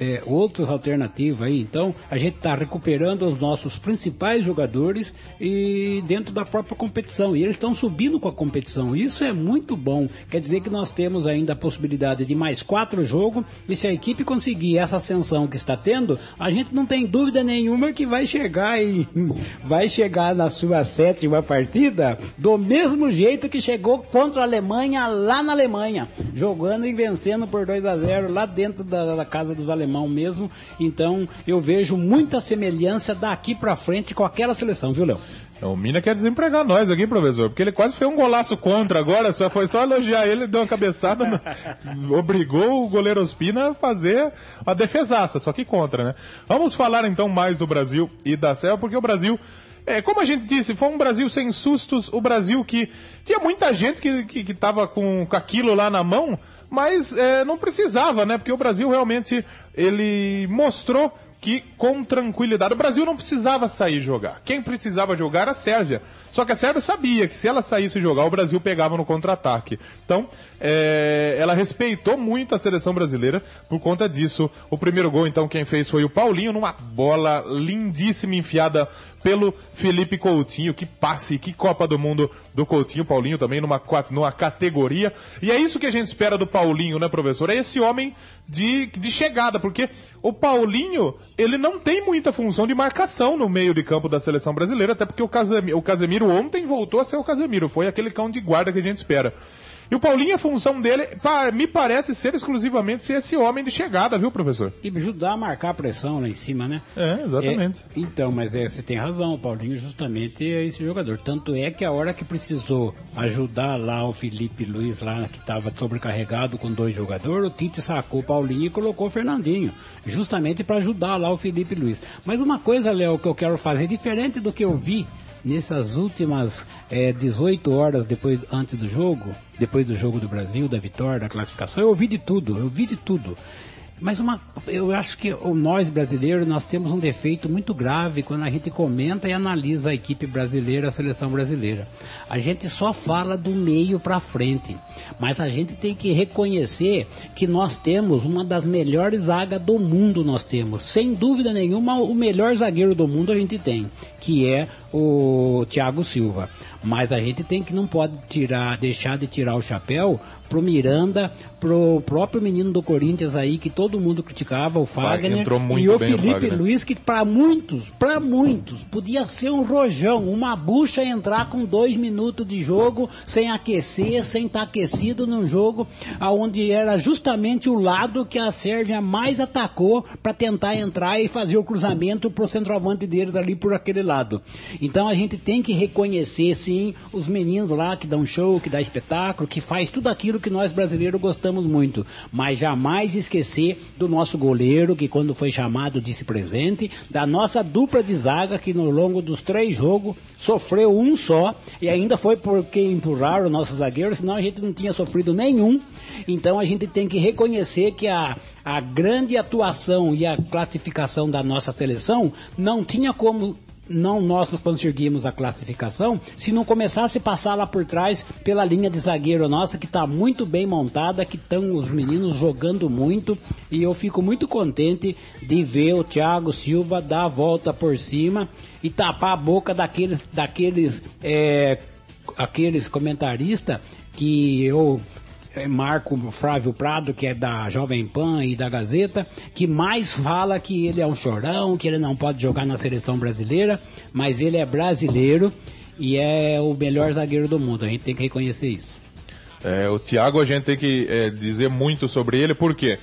S3: é, outras alternativas aí. Então, a gente está recuperando os nossos principais jogadores e dentro da própria competição. E eles estão subindo com a competição. Isso é muito bom. Quer dizer que nós temos ainda a possibilidade de mais quatro jogos. E se a equipe conseguir essa ascensão que está tendo, a gente não tem dúvida nenhuma que vai chegar e vai chegar na sua sétima partida do mesmo jeito que chegou contra a Alemanha lá na Alemanha, jogando e vencendo por 2 a 0 lá dentro da, da casa dos alemão mesmo. Então eu vejo muita semelhança daqui para frente com aquela seleção, viu, Léo?
S2: O Mina quer desempregar nós aqui, professor, porque ele quase fez um golaço contra agora, só foi só elogiar ele, deu uma cabeçada, obrigou o goleiro Ospina a fazer a defesaça, só que contra, né? Vamos falar então mais do Brasil e da CEL, porque o Brasil é, como a gente disse, foi um Brasil sem sustos, o Brasil que tinha muita gente que, que, que tava com, com aquilo lá na mão, mas é, não precisava, né? Porque o Brasil realmente ele mostrou que com tranquilidade. O Brasil não precisava sair jogar. Quem precisava jogar era a Sérvia. Só que a Sérvia sabia que se ela saísse jogar, o Brasil pegava no contra-ataque. Então, é, ela respeitou muito a seleção brasileira por conta disso. O primeiro gol, então, quem fez foi o Paulinho, numa bola lindíssima enfiada pelo Felipe Coutinho. Que passe, que Copa do Mundo do Coutinho. Paulinho também numa, numa categoria. E é isso que a gente espera do Paulinho, né, professor? É esse homem de, de chegada, porque o Paulinho, ele não tem muita função de marcação no meio de campo da seleção brasileira, até porque o Casemiro, o Casemiro ontem voltou a ser o Casemiro, foi aquele cão de guarda que a gente espera. E o Paulinho, a função dele, me parece ser exclusivamente ser esse homem de chegada, viu, professor?
S3: E ajudar a marcar a pressão lá em cima, né?
S2: É, exatamente.
S3: É, então, mas é, você tem razão, o Paulinho justamente é esse jogador. Tanto é que a hora que precisou ajudar lá o Felipe Luiz, lá que estava sobrecarregado com dois jogadores, o Tite sacou o Paulinho e colocou o Fernandinho, justamente para ajudar lá o Felipe Luiz. Mas uma coisa, Léo, que eu quero fazer, diferente do que eu vi nessas últimas é, 18 horas depois antes do jogo, depois do jogo do Brasil, da vitória, da classificação, eu ouvi de tudo, eu vi de tudo. Mas uma, eu acho que nós brasileiros nós temos um defeito muito grave quando a gente comenta e analisa a equipe brasileira, a seleção brasileira. A gente só fala do meio para frente, mas a gente tem que reconhecer que nós temos uma das melhores zagas do mundo nós temos, sem dúvida nenhuma o melhor zagueiro do mundo a gente tem, que é o Thiago Silva. Mas a gente tem que não pode tirar, deixar de tirar o chapéu pro Miranda, pro próprio menino do Corinthians aí que todo mundo criticava, o Fagner,
S2: e
S3: o Felipe o Luiz que para muitos, para muitos podia ser um rojão, uma bucha entrar com dois minutos de jogo sem aquecer, sem estar tá aquecido num jogo aonde era justamente o lado que a Sérvia mais atacou para tentar entrar e fazer o cruzamento pro centroavante deles ali por aquele lado. Então a gente tem que reconhecer sim os meninos lá que dão show, que dá espetáculo, que faz tudo aquilo que nós brasileiros gostamos muito, mas jamais esquecer do nosso goleiro, que quando foi chamado disse presente, da nossa dupla de zaga, que no longo dos três jogos sofreu um só, e ainda foi porque empurraram o nosso zagueiro, senão a gente não tinha sofrido nenhum. Então a gente tem que reconhecer que a, a grande atuação e a classificação da nossa seleção não tinha como não nós conseguimos a classificação se não começasse a passar lá por trás pela linha de zagueiro nossa que está muito bem montada, que estão os meninos jogando muito e eu fico muito contente de ver o Thiago Silva dar a volta por cima e tapar a boca daqueles, daqueles, é, aqueles comentaristas que eu Marco Flávio Prado, que é da Jovem Pan e da Gazeta, que mais fala que ele é um chorão, que ele não pode jogar na seleção brasileira, mas ele é brasileiro e é o melhor zagueiro do mundo. A gente tem que reconhecer isso.
S2: É, o Thiago a gente tem que é, dizer muito sobre ele, porque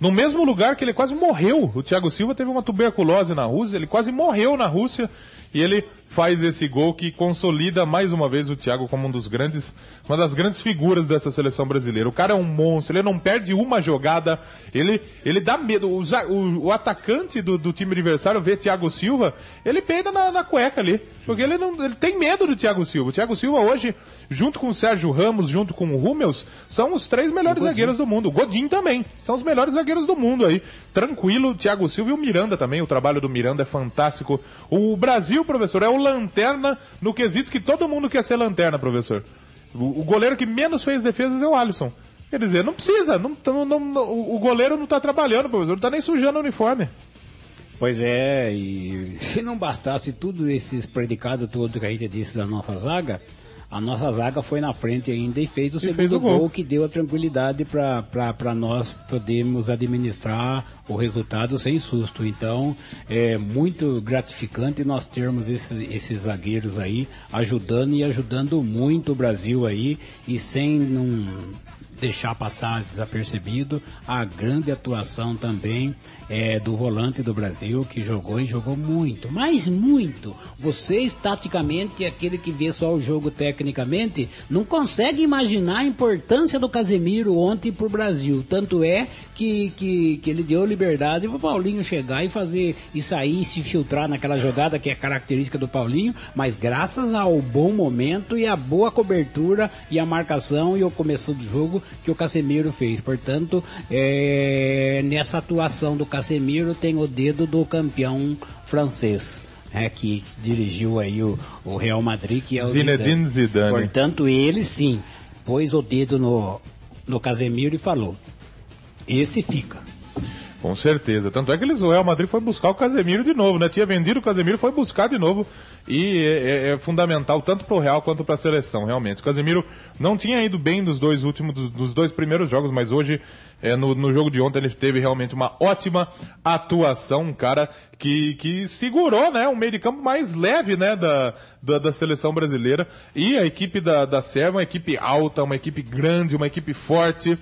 S2: no mesmo lugar que ele quase morreu, o Thiago Silva teve uma tuberculose na Rússia, ele quase morreu na Rússia e ele faz esse gol que consolida mais uma vez o Thiago como um dos grandes, uma das grandes figuras dessa seleção brasileira. O cara é um monstro, ele não perde uma jogada, ele, ele dá medo. O, o, o atacante do, do, time adversário vê Thiago Silva, ele peida na, na cueca ali. Porque ele, não, ele tem medo do Thiago Silva. O Thiago Silva hoje, junto com o Sérgio Ramos, junto com o Rúmeus, são os três melhores zagueiros do mundo. O Godin também. São os melhores zagueiros do mundo aí. Tranquilo, o Thiago Silva e o Miranda também. O trabalho do Miranda é fantástico. O Brasil, professor, é o lanterna no quesito que todo mundo quer ser lanterna, professor. O, o goleiro que menos fez defesas é o Alisson. Quer dizer, não precisa. Não, não, não, o goleiro não está trabalhando, professor. Não está nem sujando o uniforme.
S3: Pois é, e se não bastasse tudo esses predicados todos que a gente disse da nossa zaga, a nossa zaga foi na frente ainda e fez o e segundo fez o gol. gol. que deu a tranquilidade para nós podermos administrar o resultado sem susto. Então é muito gratificante nós termos esses, esses zagueiros aí ajudando e ajudando muito o Brasil aí e sem não deixar passar desapercebido a grande atuação também é, do volante do Brasil, que jogou e jogou muito, mas muito. Vocês, taticamente, aquele que vê só o jogo tecnicamente, não consegue imaginar a importância do Casemiro ontem para o Brasil. Tanto é que, que, que ele deu liberdade para o Paulinho chegar e fazer e sair e se filtrar naquela jogada que é característica do Paulinho, mas graças ao bom momento e a boa cobertura e a marcação e o começo do jogo que o Casemiro fez. Portanto, é, nessa atuação do Casemiro tem o dedo do campeão francês. É, que dirigiu aí o, o, Real Madrid, que é o
S2: Zinedine Zidane.
S3: Portanto, ele sim pôs o dedo no, no Casemiro e falou: esse fica.
S2: Com certeza. Tanto é que eles, o Real Madrid foi buscar o Casemiro de novo, né? Tinha vendido o Casemiro, foi buscar de novo. E é, é, é fundamental tanto para o Real quanto para a seleção, realmente. O Casemiro não tinha ido bem dos dois últimos, dos, dos dois primeiros jogos, mas hoje, é, no, no, jogo de ontem, ele teve realmente uma ótima atuação. Um cara que, que segurou, né? Um meio de campo mais leve, né? Da, da, da seleção brasileira. E a equipe da, da Sérvia, uma equipe alta, uma equipe grande, uma equipe forte.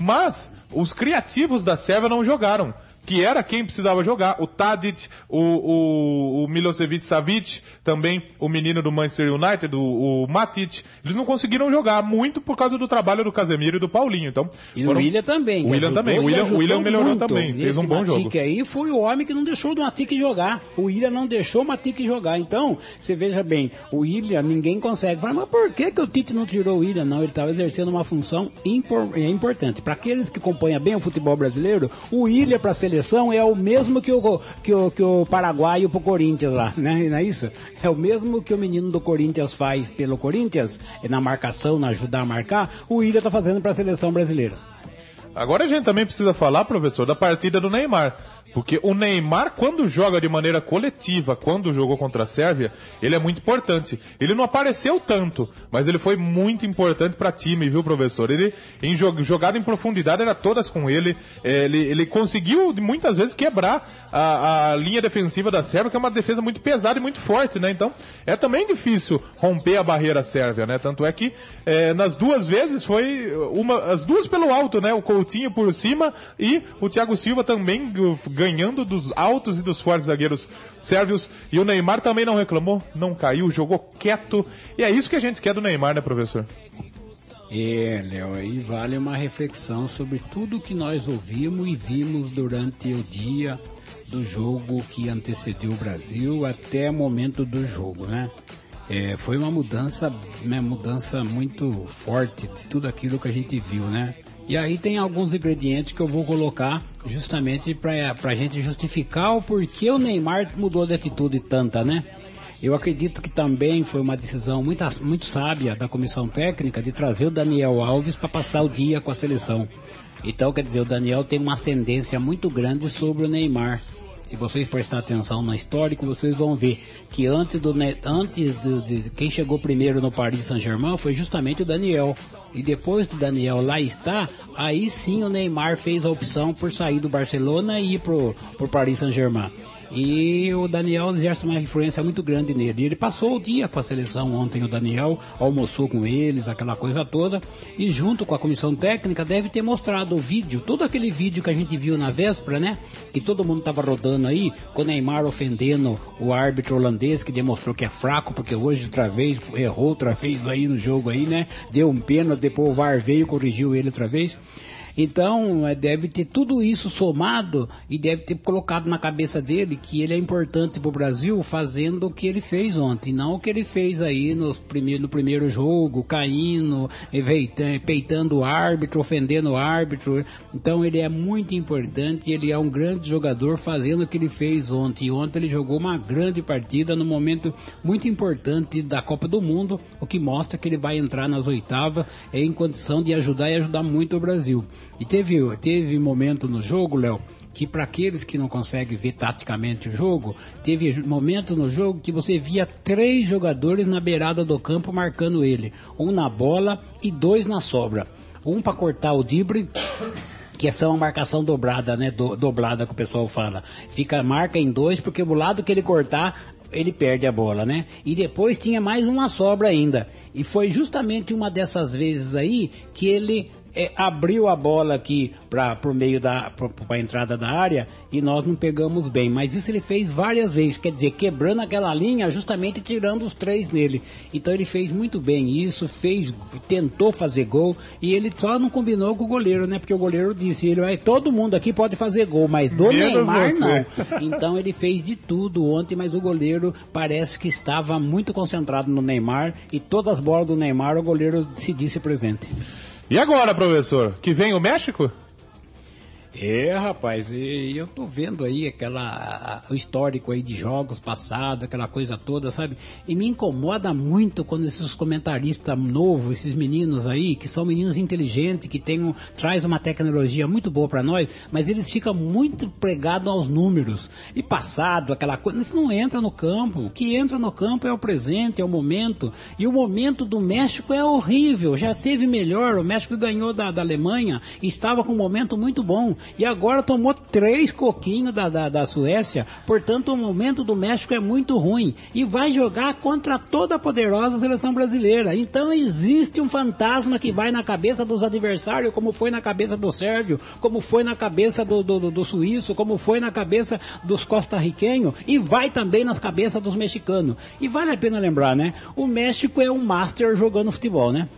S2: Mas os criativos da Sérvia não jogaram que era quem precisava jogar, o Tadic, o, o, o Milosevic Savic, também o menino do Manchester United, o, o Matic, eles não conseguiram jogar muito por causa do trabalho do Casemiro e do Paulinho. Então,
S3: e foram... o William também.
S2: O William também. O William, William melhorou muito. também. Fez um bom
S3: jogo. aí foi o homem que não deixou o Matic jogar. O William não deixou o Matic jogar. Então, você veja bem, o William, ninguém consegue falar, mas por que, que o Tite não tirou o William? Não, ele estava exercendo uma função impor, é importante. Para aqueles que acompanham bem o futebol brasileiro, o William para a seleção é o mesmo que o, que o, que o Paraguai pro Corinthians lá, né? Não é isso? É o mesmo que o menino do Corinthians faz pelo Corinthians, na marcação, na ajudar a marcar, o William tá fazendo para a seleção brasileira.
S2: Agora a gente também precisa falar, professor, da partida do Neymar. Porque o Neymar, quando joga de maneira coletiva, quando jogou contra a Sérvia, ele é muito importante. Ele não apareceu tanto, mas ele foi muito importante para time, viu, professor? Ele, em jogada em profundidade, era todas com ele. É, ele, ele conseguiu, muitas vezes, quebrar a, a, linha defensiva da Sérvia, que é uma defesa muito pesada e muito forte, né? Então, é também difícil romper a barreira sérvia, né? Tanto é que, é, nas duas vezes, foi uma, as duas pelo alto, né? O Coutinho por cima e o Thiago Silva também ganhando dos altos e dos fortes zagueiros sérvios. E o Neymar também não reclamou, não caiu, jogou quieto. E é isso que a gente quer do Neymar, né, professor?
S3: É, Léo, aí vale uma reflexão sobre tudo que nós ouvimos e vimos durante o dia do jogo que antecedeu o Brasil até o momento do jogo, né? É, foi uma mudança, uma mudança muito forte de tudo aquilo que a gente viu, né? E aí tem alguns ingredientes que eu vou colocar justamente para a gente justificar o porquê o Neymar mudou de atitude tanta, né? Eu acredito que também foi uma decisão muito, muito sábia da comissão técnica de trazer o Daniel Alves para passar o dia com a seleção. Então, quer dizer, o Daniel tem uma ascendência muito grande sobre o Neymar. Se vocês prestarem atenção no histórico, vocês vão ver que antes do antes de quem chegou primeiro no Paris Saint-Germain foi justamente o Daniel. E depois do Daniel lá está, aí sim o Neymar fez a opção por sair do Barcelona e ir pro, pro Paris Saint-Germain. E o Daniel exerce uma influência muito grande nele. Ele passou o dia com a seleção ontem, o Daniel almoçou com eles, aquela coisa toda, e junto com a comissão técnica deve ter mostrado o vídeo, todo aquele vídeo que a gente viu na véspera, né? Que todo mundo estava rodando aí, com o Neymar ofendendo o árbitro holandês, que demonstrou que é fraco, porque hoje outra vez errou outra vez aí no jogo aí, né? Deu um pênalti, depois o VAR veio e corrigiu ele outra vez. Então, é, deve ter tudo isso somado e deve ter colocado na cabeça dele que ele é importante para o Brasil fazendo o que ele fez ontem, não o que ele fez aí no primeiro, no primeiro jogo, caindo, peitando o árbitro, ofendendo o árbitro. Então, ele é muito importante, ele é um grande jogador fazendo o que ele fez ontem. E ontem ele jogou uma grande partida no momento muito importante da Copa do Mundo, o que mostra que ele vai entrar nas oitavas em condição de ajudar e ajudar muito o Brasil. E teve, teve momento no jogo, Léo, que para aqueles que não conseguem ver taticamente o jogo, teve momento no jogo que você via três jogadores na beirada do campo marcando ele, um na bola e dois na sobra. Um para cortar o dibre, que é só uma marcação dobrada, né? Do, dobrada que o pessoal fala. Fica marca em dois porque o lado que ele cortar ele perde a bola, né? E depois tinha mais uma sobra ainda. E foi justamente uma dessas vezes aí que ele é, abriu a bola aqui para o meio da para a entrada da área e nós não pegamos bem. Mas isso ele fez várias vezes, quer dizer, quebrando aquela linha, justamente tirando os três nele. Então ele fez muito bem isso, fez, tentou fazer gol e ele só não combinou com o goleiro, né? Porque o goleiro disse, ele vai, todo mundo aqui pode fazer gol, mas do Menos Neymar você. não. Então ele fez de tudo ontem, mas o goleiro parece que estava muito concentrado no Neymar e todas as bolas do Neymar o goleiro se disse presente.
S2: E agora, professor? Que vem o México?
S3: É, rapaz, eu tô vendo aí aquela o histórico aí de jogos passados, aquela coisa toda, sabe? E me incomoda muito quando esses comentaristas novos, esses meninos aí, que são meninos inteligentes, que tem um, traz uma tecnologia muito boa para nós, mas eles ficam muito pregados aos números. E passado, aquela coisa, isso não entra no campo. O que entra no campo é o presente, é o momento. E o momento do México é horrível. Já teve melhor, o México ganhou da, da Alemanha, estava com um momento muito bom e agora tomou três coquinhos da, da, da Suécia, portanto o momento do México é muito ruim e vai jogar contra toda a poderosa seleção brasileira. Então existe um fantasma que vai na cabeça dos adversários, como foi na cabeça do Sérvio, como foi na cabeça do, do, do suíço, como foi na cabeça dos costarriquenhos e vai também nas cabeças dos mexicanos. E vale a pena lembrar, né? O México é um master jogando futebol, né?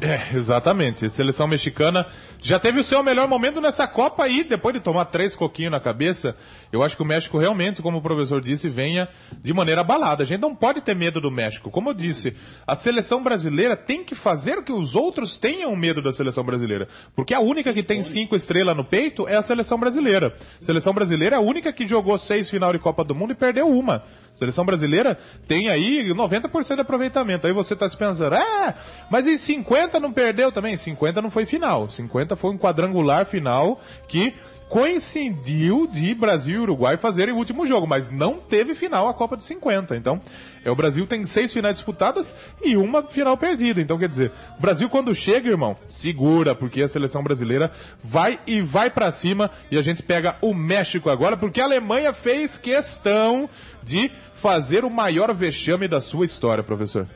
S2: É, exatamente. A seleção mexicana já teve o seu melhor momento nessa Copa aí, depois de tomar três coquinhos na cabeça. Eu acho que o México realmente, como o professor disse, venha de maneira abalada. A gente não pode ter medo do México. Como eu disse, a seleção brasileira tem que fazer que os outros tenham medo da seleção brasileira. Porque a única que tem cinco estrelas no peito é a seleção brasileira. A seleção brasileira é a única que jogou seis final de Copa do Mundo e perdeu uma. Seleção brasileira tem aí 90% de aproveitamento. Aí você está se pensando, ah, mas em 50 não perdeu também? 50 não foi final. 50 foi um quadrangular final que coincidiu de Brasil e Uruguai fazerem o último jogo, mas não teve final a Copa de 50. Então, é, o Brasil tem seis finais disputadas e uma final perdida. Então, quer dizer, o Brasil quando chega, irmão, segura, porque a seleção brasileira vai e vai para cima e a gente pega o México agora, porque a Alemanha fez questão de fazer o maior vexame da sua história, professor.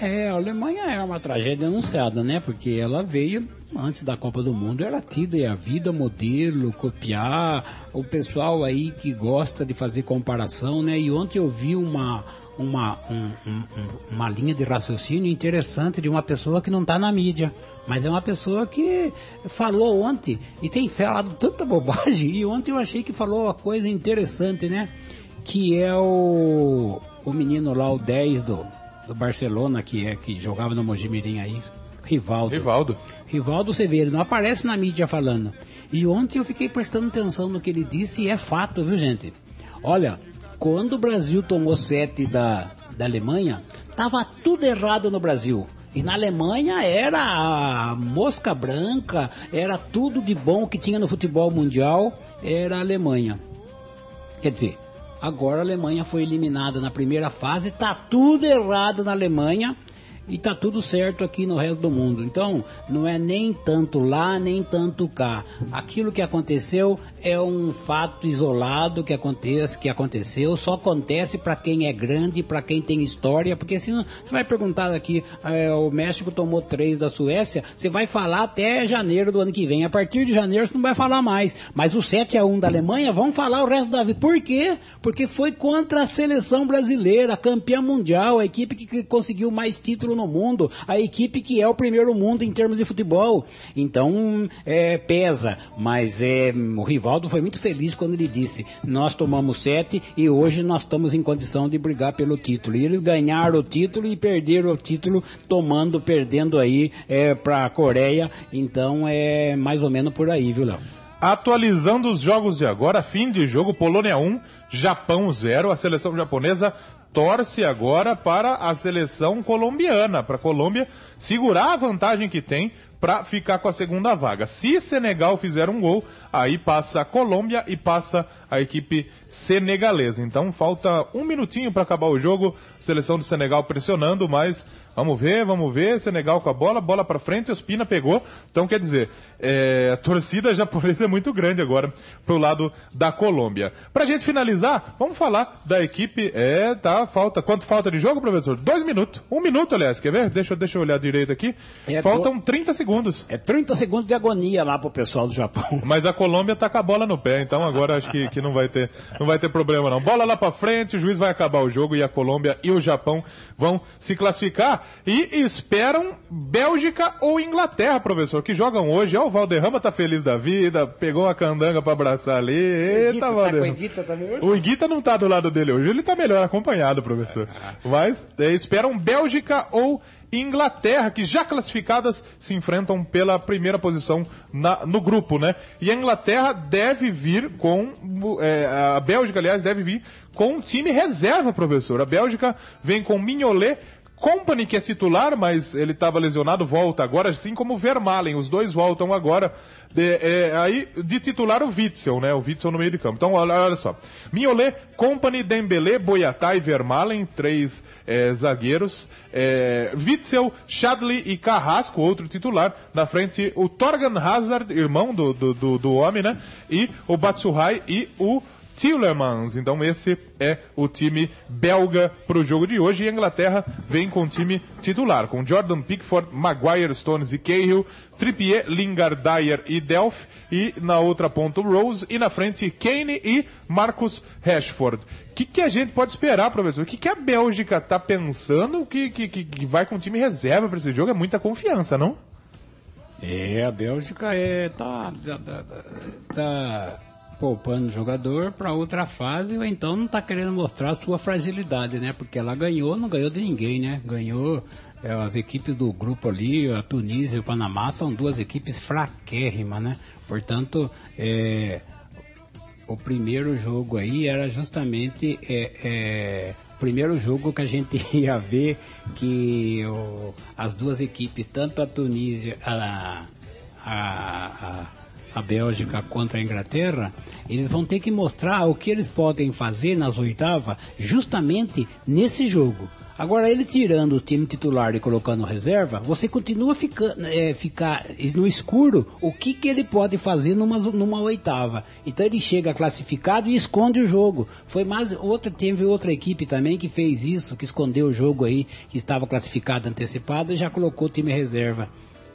S3: É, a Alemanha é uma tragédia anunciada, né? Porque ela veio antes da Copa do Mundo, era tida e a vida modelo, copiar, o pessoal aí que gosta de fazer comparação, né? E ontem eu vi uma uma, um, um, uma linha de raciocínio interessante de uma pessoa que não está na mídia, mas é uma pessoa que falou ontem e tem falado tanta bobagem. E ontem eu achei que falou uma coisa interessante, né? Que é o, o menino lá, o 10 do, do Barcelona, que é que jogava no Mojimirim aí, Rivaldo.
S2: Rivaldo.
S3: Rivaldo, ele não aparece na mídia falando. E ontem eu fiquei prestando atenção no que ele disse e é fato, viu gente? Olha, quando o Brasil tomou sete da, da Alemanha, tava tudo errado no Brasil. E na Alemanha era a mosca branca, era tudo de bom que tinha no futebol mundial, era a Alemanha. Quer dizer, agora a Alemanha foi eliminada na primeira fase, tá tudo errado na Alemanha e tá tudo certo aqui no resto do mundo. Então, não é nem tanto lá, nem tanto cá. Aquilo que aconteceu é um fato isolado que acontece, que aconteceu, só acontece para quem é grande, para quem tem história, porque se você vai perguntar aqui, é, o México tomou três da Suécia, você vai falar até janeiro do ano que vem. A partir de janeiro você não vai falar mais. Mas o 7 a 1 da Alemanha, vão falar o resto da vida. Por quê? Porque foi contra a seleção brasileira, campeã mundial, a equipe que conseguiu mais título no mundo, a equipe que é o primeiro mundo em termos de futebol. Então, é, pesa, mas é, o rivaldo foi muito feliz quando ele disse: Nós tomamos sete e hoje nós estamos em condição de brigar pelo título. E eles ganharam o título e perderam o título, tomando, perdendo aí é, para a Coreia. Então, é mais ou menos por aí, viu, Léo?
S2: Atualizando os jogos de agora, fim de jogo, Polônia 1, Japão 0. A seleção japonesa torce agora para a seleção colombiana, para a Colômbia segurar a vantagem que tem para ficar com a segunda vaga. Se Senegal fizer um gol, aí passa a Colômbia e passa a equipe senegalesa. Então falta um minutinho para acabar o jogo. Seleção do Senegal pressionando, mas vamos ver, vamos ver. Senegal com a bola, bola para frente, Ospina pegou. Então quer dizer, é, a torcida japonesa é muito grande agora pro lado da Colômbia. Pra gente finalizar, vamos falar da equipe. É, tá, falta. Quanto falta de jogo, professor? Dois minutos. Um minuto, aliás, quer ver? Deixa, deixa eu olhar direito aqui.
S3: É,
S2: Faltam
S3: do-
S2: 30 segundos.
S3: É 30 segundos de agonia lá pro pessoal do Japão.
S2: Mas a Colômbia tá com a bola no pé, então agora acho que, que não, vai ter, não vai ter problema não. Bola lá pra frente, o juiz vai acabar o jogo e a Colômbia e o Japão vão se classificar e esperam Bélgica ou Inglaterra, professor, que jogam hoje. Ó, o Valderrama tá feliz da vida, pegou uma candanga pra abraçar ali. Eita, Valderrama.
S3: também hoje?
S2: O Iguita não tá do lado dele hoje, ele tá melhor acompanhado, professor. Mas é, esperam Bélgica ou Inglaterra, que já classificadas se enfrentam pela primeira posição na- no grupo, né? E a Inglaterra deve vir com. é, a Bélgica, aliás, deve vir com um time reserva, professor. A Bélgica vem com Mignolet. Company, que é titular, mas ele estava lesionado, volta agora, assim como o Vermaelen. Os dois voltam agora. De, é, aí, de titular, o Witzel, né? O Witzel no meio de campo. Então, olha, olha só. Mignolet, Company, Dembele, Boyatá e Vermaelen, três é, zagueiros. É, Witzel, Shadley e Carrasco, outro titular. Na frente, o Torgan Hazard, irmão do, do, do, do homem, né? E o Batsuhai e o Tillemans. Então esse é o time belga para o jogo de hoje. E a Inglaterra vem com o time titular, com Jordan Pickford, Maguire, Stones e Cahill, Trippier, Lingard, Dyer e Delph. E na outra ponta Rose. E na frente Kane e Marcus Rashford. O que, que a gente pode esperar, professor? O que, que a Bélgica está pensando que, que, que- que vai com o time reserva para esse jogo? É muita confiança, não?
S3: É, a Bélgica é, tá, tá, tá, tá poupando o jogador para outra fase ou então não tá querendo mostrar sua fragilidade, né? Porque ela ganhou, não ganhou de ninguém, né? Ganhou é, as equipes do grupo ali, a Tunísia e o Panamá são duas equipes fraquérrimas, né? Portanto, é, o primeiro jogo aí era justamente é, é, o primeiro jogo que a gente ia ver que o- as duas equipes, tanto a Tunísia, a, a, a, a Bélgica contra a Inglaterra, eles vão ter que mostrar o que eles podem fazer nas oitavas justamente nesse jogo. Agora, ele tirando o time titular e colocando reserva, você continua fica, é, ficar no escuro o que, que ele pode fazer numa, numa oitava. Então ele chega classificado e esconde o jogo. Foi mais outra, teve outra equipe também que fez isso, que escondeu o jogo aí, que estava classificado antecipado e já colocou o time reserva.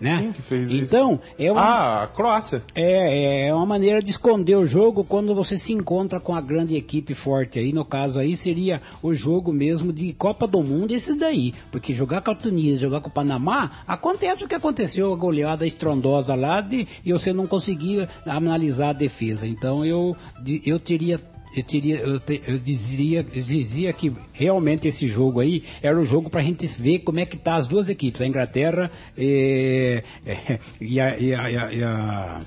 S3: Né?
S2: Quem que fez isso?
S3: então, é uma,
S2: Ah, a Croácia.
S3: é, é uma maneira de esconder o jogo quando você se encontra com a grande equipe forte aí. No caso aí seria o jogo mesmo de Copa do Mundo, esse daí. Porque jogar com a Tunísia, jogar com o Panamá, acontece o que aconteceu, a goleada estrondosa lá de, e você não conseguia analisar a defesa. Então eu, de- eu teria. Eu, teria, eu, te- eu dizia, eu dizia que realmente esse jogo aí era o jogo para a gente ver como é que tá as duas equipes, a Inglaterra eh, eh, e a- e a- e a- e a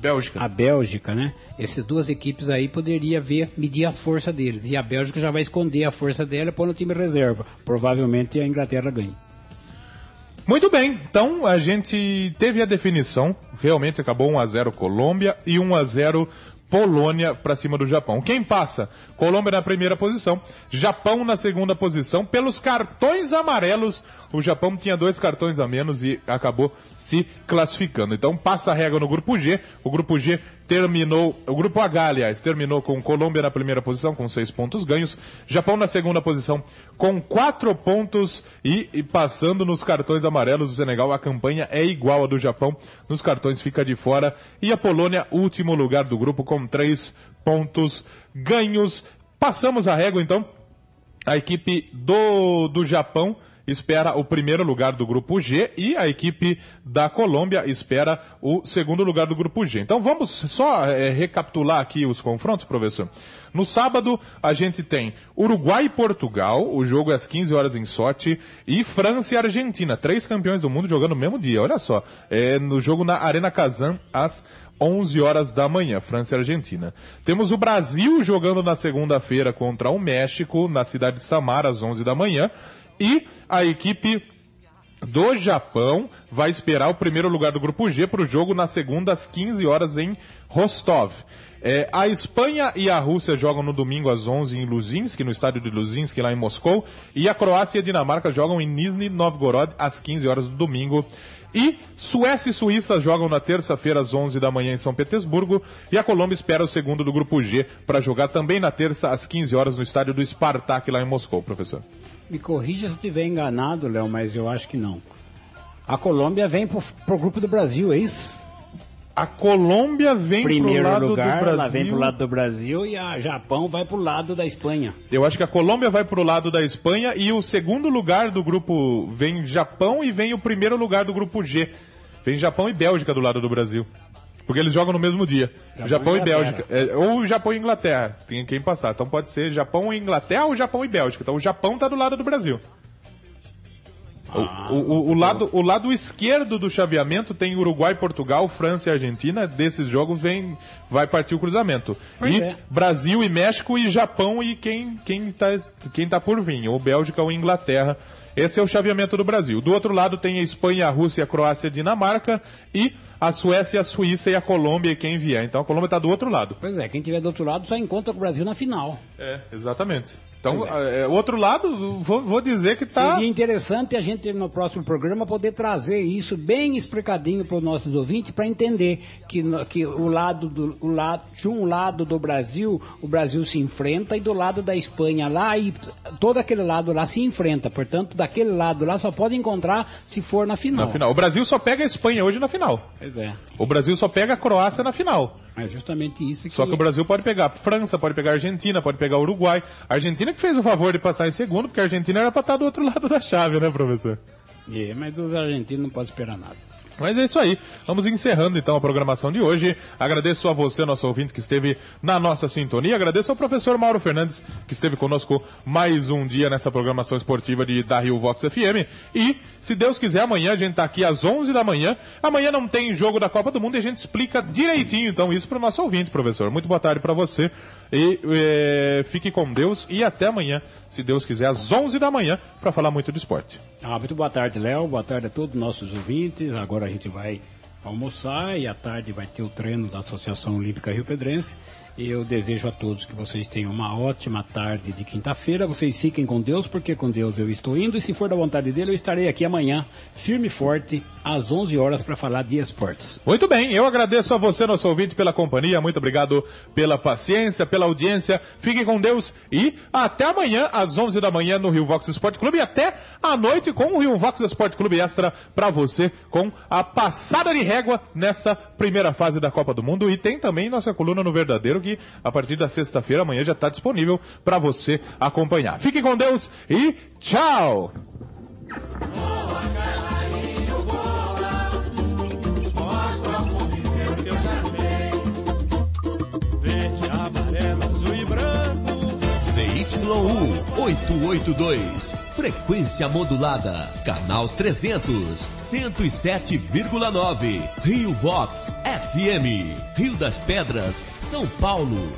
S2: Bélgica.
S3: a Bélgica, né? Essas duas equipes aí poderia ver, medir as forças deles. E a Bélgica já vai esconder a força dela e pôr no time reserva. Provavelmente a Inglaterra ganha.
S2: Muito bem, então a gente teve a definição, realmente acabou 1 a 0 Colômbia e 1 a 0 Polônia para cima do Japão. Quem passa? Colômbia na primeira posição, Japão na segunda posição. Pelos cartões amarelos, o Japão tinha dois cartões a menos e acabou se classificando. Então passa a régua no grupo G. O grupo G terminou, o grupo H, aliás, terminou com Colômbia na primeira posição com seis pontos ganhos, Japão na segunda posição com quatro pontos e, e passando nos cartões amarelos do Senegal, a campanha é igual à do Japão, nos cartões fica de fora e a Polônia, último lugar do grupo com três pontos ganhos. Passamos a régua então, a equipe do, do Japão espera o primeiro lugar do grupo G e a equipe da Colômbia espera o segundo lugar do grupo G. Então vamos só é, recapitular aqui os confrontos, professor. No sábado, a gente tem Uruguai e Portugal, o jogo é às 15 horas em Sochi, e França e Argentina, três campeões do mundo jogando no mesmo dia, olha só. É no jogo na Arena Kazan, às 11 horas da manhã, França e Argentina. Temos o Brasil jogando na segunda-feira contra o México, na cidade de Samara, às 11 da manhã. E a equipe do Japão vai esperar o primeiro lugar do grupo G para o jogo na segunda às 15 horas em Rostov. É, a Espanha e a Rússia jogam no domingo às 11 em Luzinsk, no estádio de Luzinsk, lá em Moscou. E a Croácia e a Dinamarca jogam em Nizhny Novgorod às 15 horas do domingo. E Suécia e Suíça jogam na terça-feira às 11 da manhã em São Petersburgo. E a Colômbia espera o segundo do grupo G para jogar também na terça às 15 horas no estádio do Spartak, lá em Moscou, professor.
S3: Me corrija se eu estiver enganado, Léo, mas eu acho que não. A Colômbia vem pro, pro grupo do Brasil, é isso?
S2: A Colômbia vem
S3: Primeiro
S2: pro lado
S3: lugar,
S2: do Brasil.
S3: ela vem pro lado do Brasil e a Japão vai pro lado da Espanha.
S2: Eu acho que a Colômbia vai pro lado da Espanha e o segundo lugar do grupo vem Japão e vem o primeiro lugar do grupo G. Vem Japão e Bélgica do lado do Brasil. Porque eles jogam no mesmo dia.
S3: Japão
S2: Japão,
S3: e
S2: e. Bélgica. É, ou Japão e Inglaterra. Tem quem passar. Então pode ser Japão e Inglaterra ou Japão e Bélgica. Então o Japão tá do lado do Brasil. O-
S3: Ah,
S2: o, o- o lado, o lado esquerdo do chaveamento tem Uruguai, Portugal, França e Argentina. Desses jogos vem, vai partir o cruzamento.
S3: Pois
S2: e
S3: é.
S2: Brasil e México e Japão e quem, quem, tá, quem tá por vir, ou Bélgica ou Inglaterra. Esse é o chaveamento do Brasil. Do outro lado tem a Espanha, a Rússia, a Croácia e a Dinamarca. E a Suécia, a Suíça e a Colômbia e quem vier. Então a Colômbia está do outro lado.
S3: Pois é, quem tiver do outro lado só encontra com o Brasil na final.
S2: É, exatamente. Então,
S3: Pois
S2: é, o outro lado, vou, vou dizer que tá.
S3: Seria interessante a gente no próximo programa poder trazer isso bem explicadinho para os nossos ouvintes para entender que, que o lado do o lado de um lado do Brasil o Brasil se enfrenta e do lado da Espanha lá e todo aquele lado lá se enfrenta. Portanto, daquele lado lá só pode encontrar se for na final.
S2: Na final. O Brasil só pega a Espanha hoje na final.
S3: Pois é.
S2: O Brasil só pega a Croácia na final.
S3: É justamente isso que
S2: Só que o Brasil pode pegar França, pode pegar Argentina, pode pegar Uruguai. A Argentina que fez o favor de passar em segundo, porque a Argentina era pra estar do outro lado da chave, né, professor?
S3: É, mas dos argentinos não pode esperar nada.
S2: Mas é isso aí. Vamos encerrando então a programação de hoje. Agradeço a você, nosso ouvinte, que esteve na nossa sintonia. Agradeço ao professor Mauro Fernandes, que esteve conosco mais um dia nessa programação esportiva de, da Rio Vox FM. E, se Deus quiser, amanhã a gente tá aqui às 11 da manhã. Amanhã não tem jogo da Copa do Mundo e a gente explica direitinho, então, isso para o nosso ouvinte, professor. Muito boa tarde para você. E eh, fique com Deus e até amanhã, se Deus quiser, às 11 da manhã, para falar muito de esporte.
S3: Ah, muito boa tarde, Léo. Boa tarde a todos os nossos ouvintes. Agora a gente vai almoçar e à tarde vai ter o treino da Associação Olímpica Rio Pedrense. Eu desejo a todos que vocês tenham uma ótima tarde de quinta-feira. Vocês fiquem com Deus, porque com Deus eu estou indo. E se for da vontade dele, eu estarei aqui amanhã, firme e forte, às 11 horas, para falar de esportes.
S2: Muito bem, eu agradeço a você, nosso ouvinte, pela companhia. Muito obrigado pela paciência, pela audiência. Fiquem com Deus e até amanhã, às 11 da manhã, no Rio Vox Esporte Clube. E até à noite com o Rio Vox Esporte Clube Extra para você, com a passada de régua nessa primeira fase da Copa do Mundo. E tem também nossa coluna no Verdadeiro, que a partir da sexta-feira, amanhã, já está disponível para você acompanhar. Fiquem com Deus e tchau!
S4: ZYU 882. Frequência modulada. Canal 300. 107,9. Rio Vox FM. Rio das Pedras, São Paulo.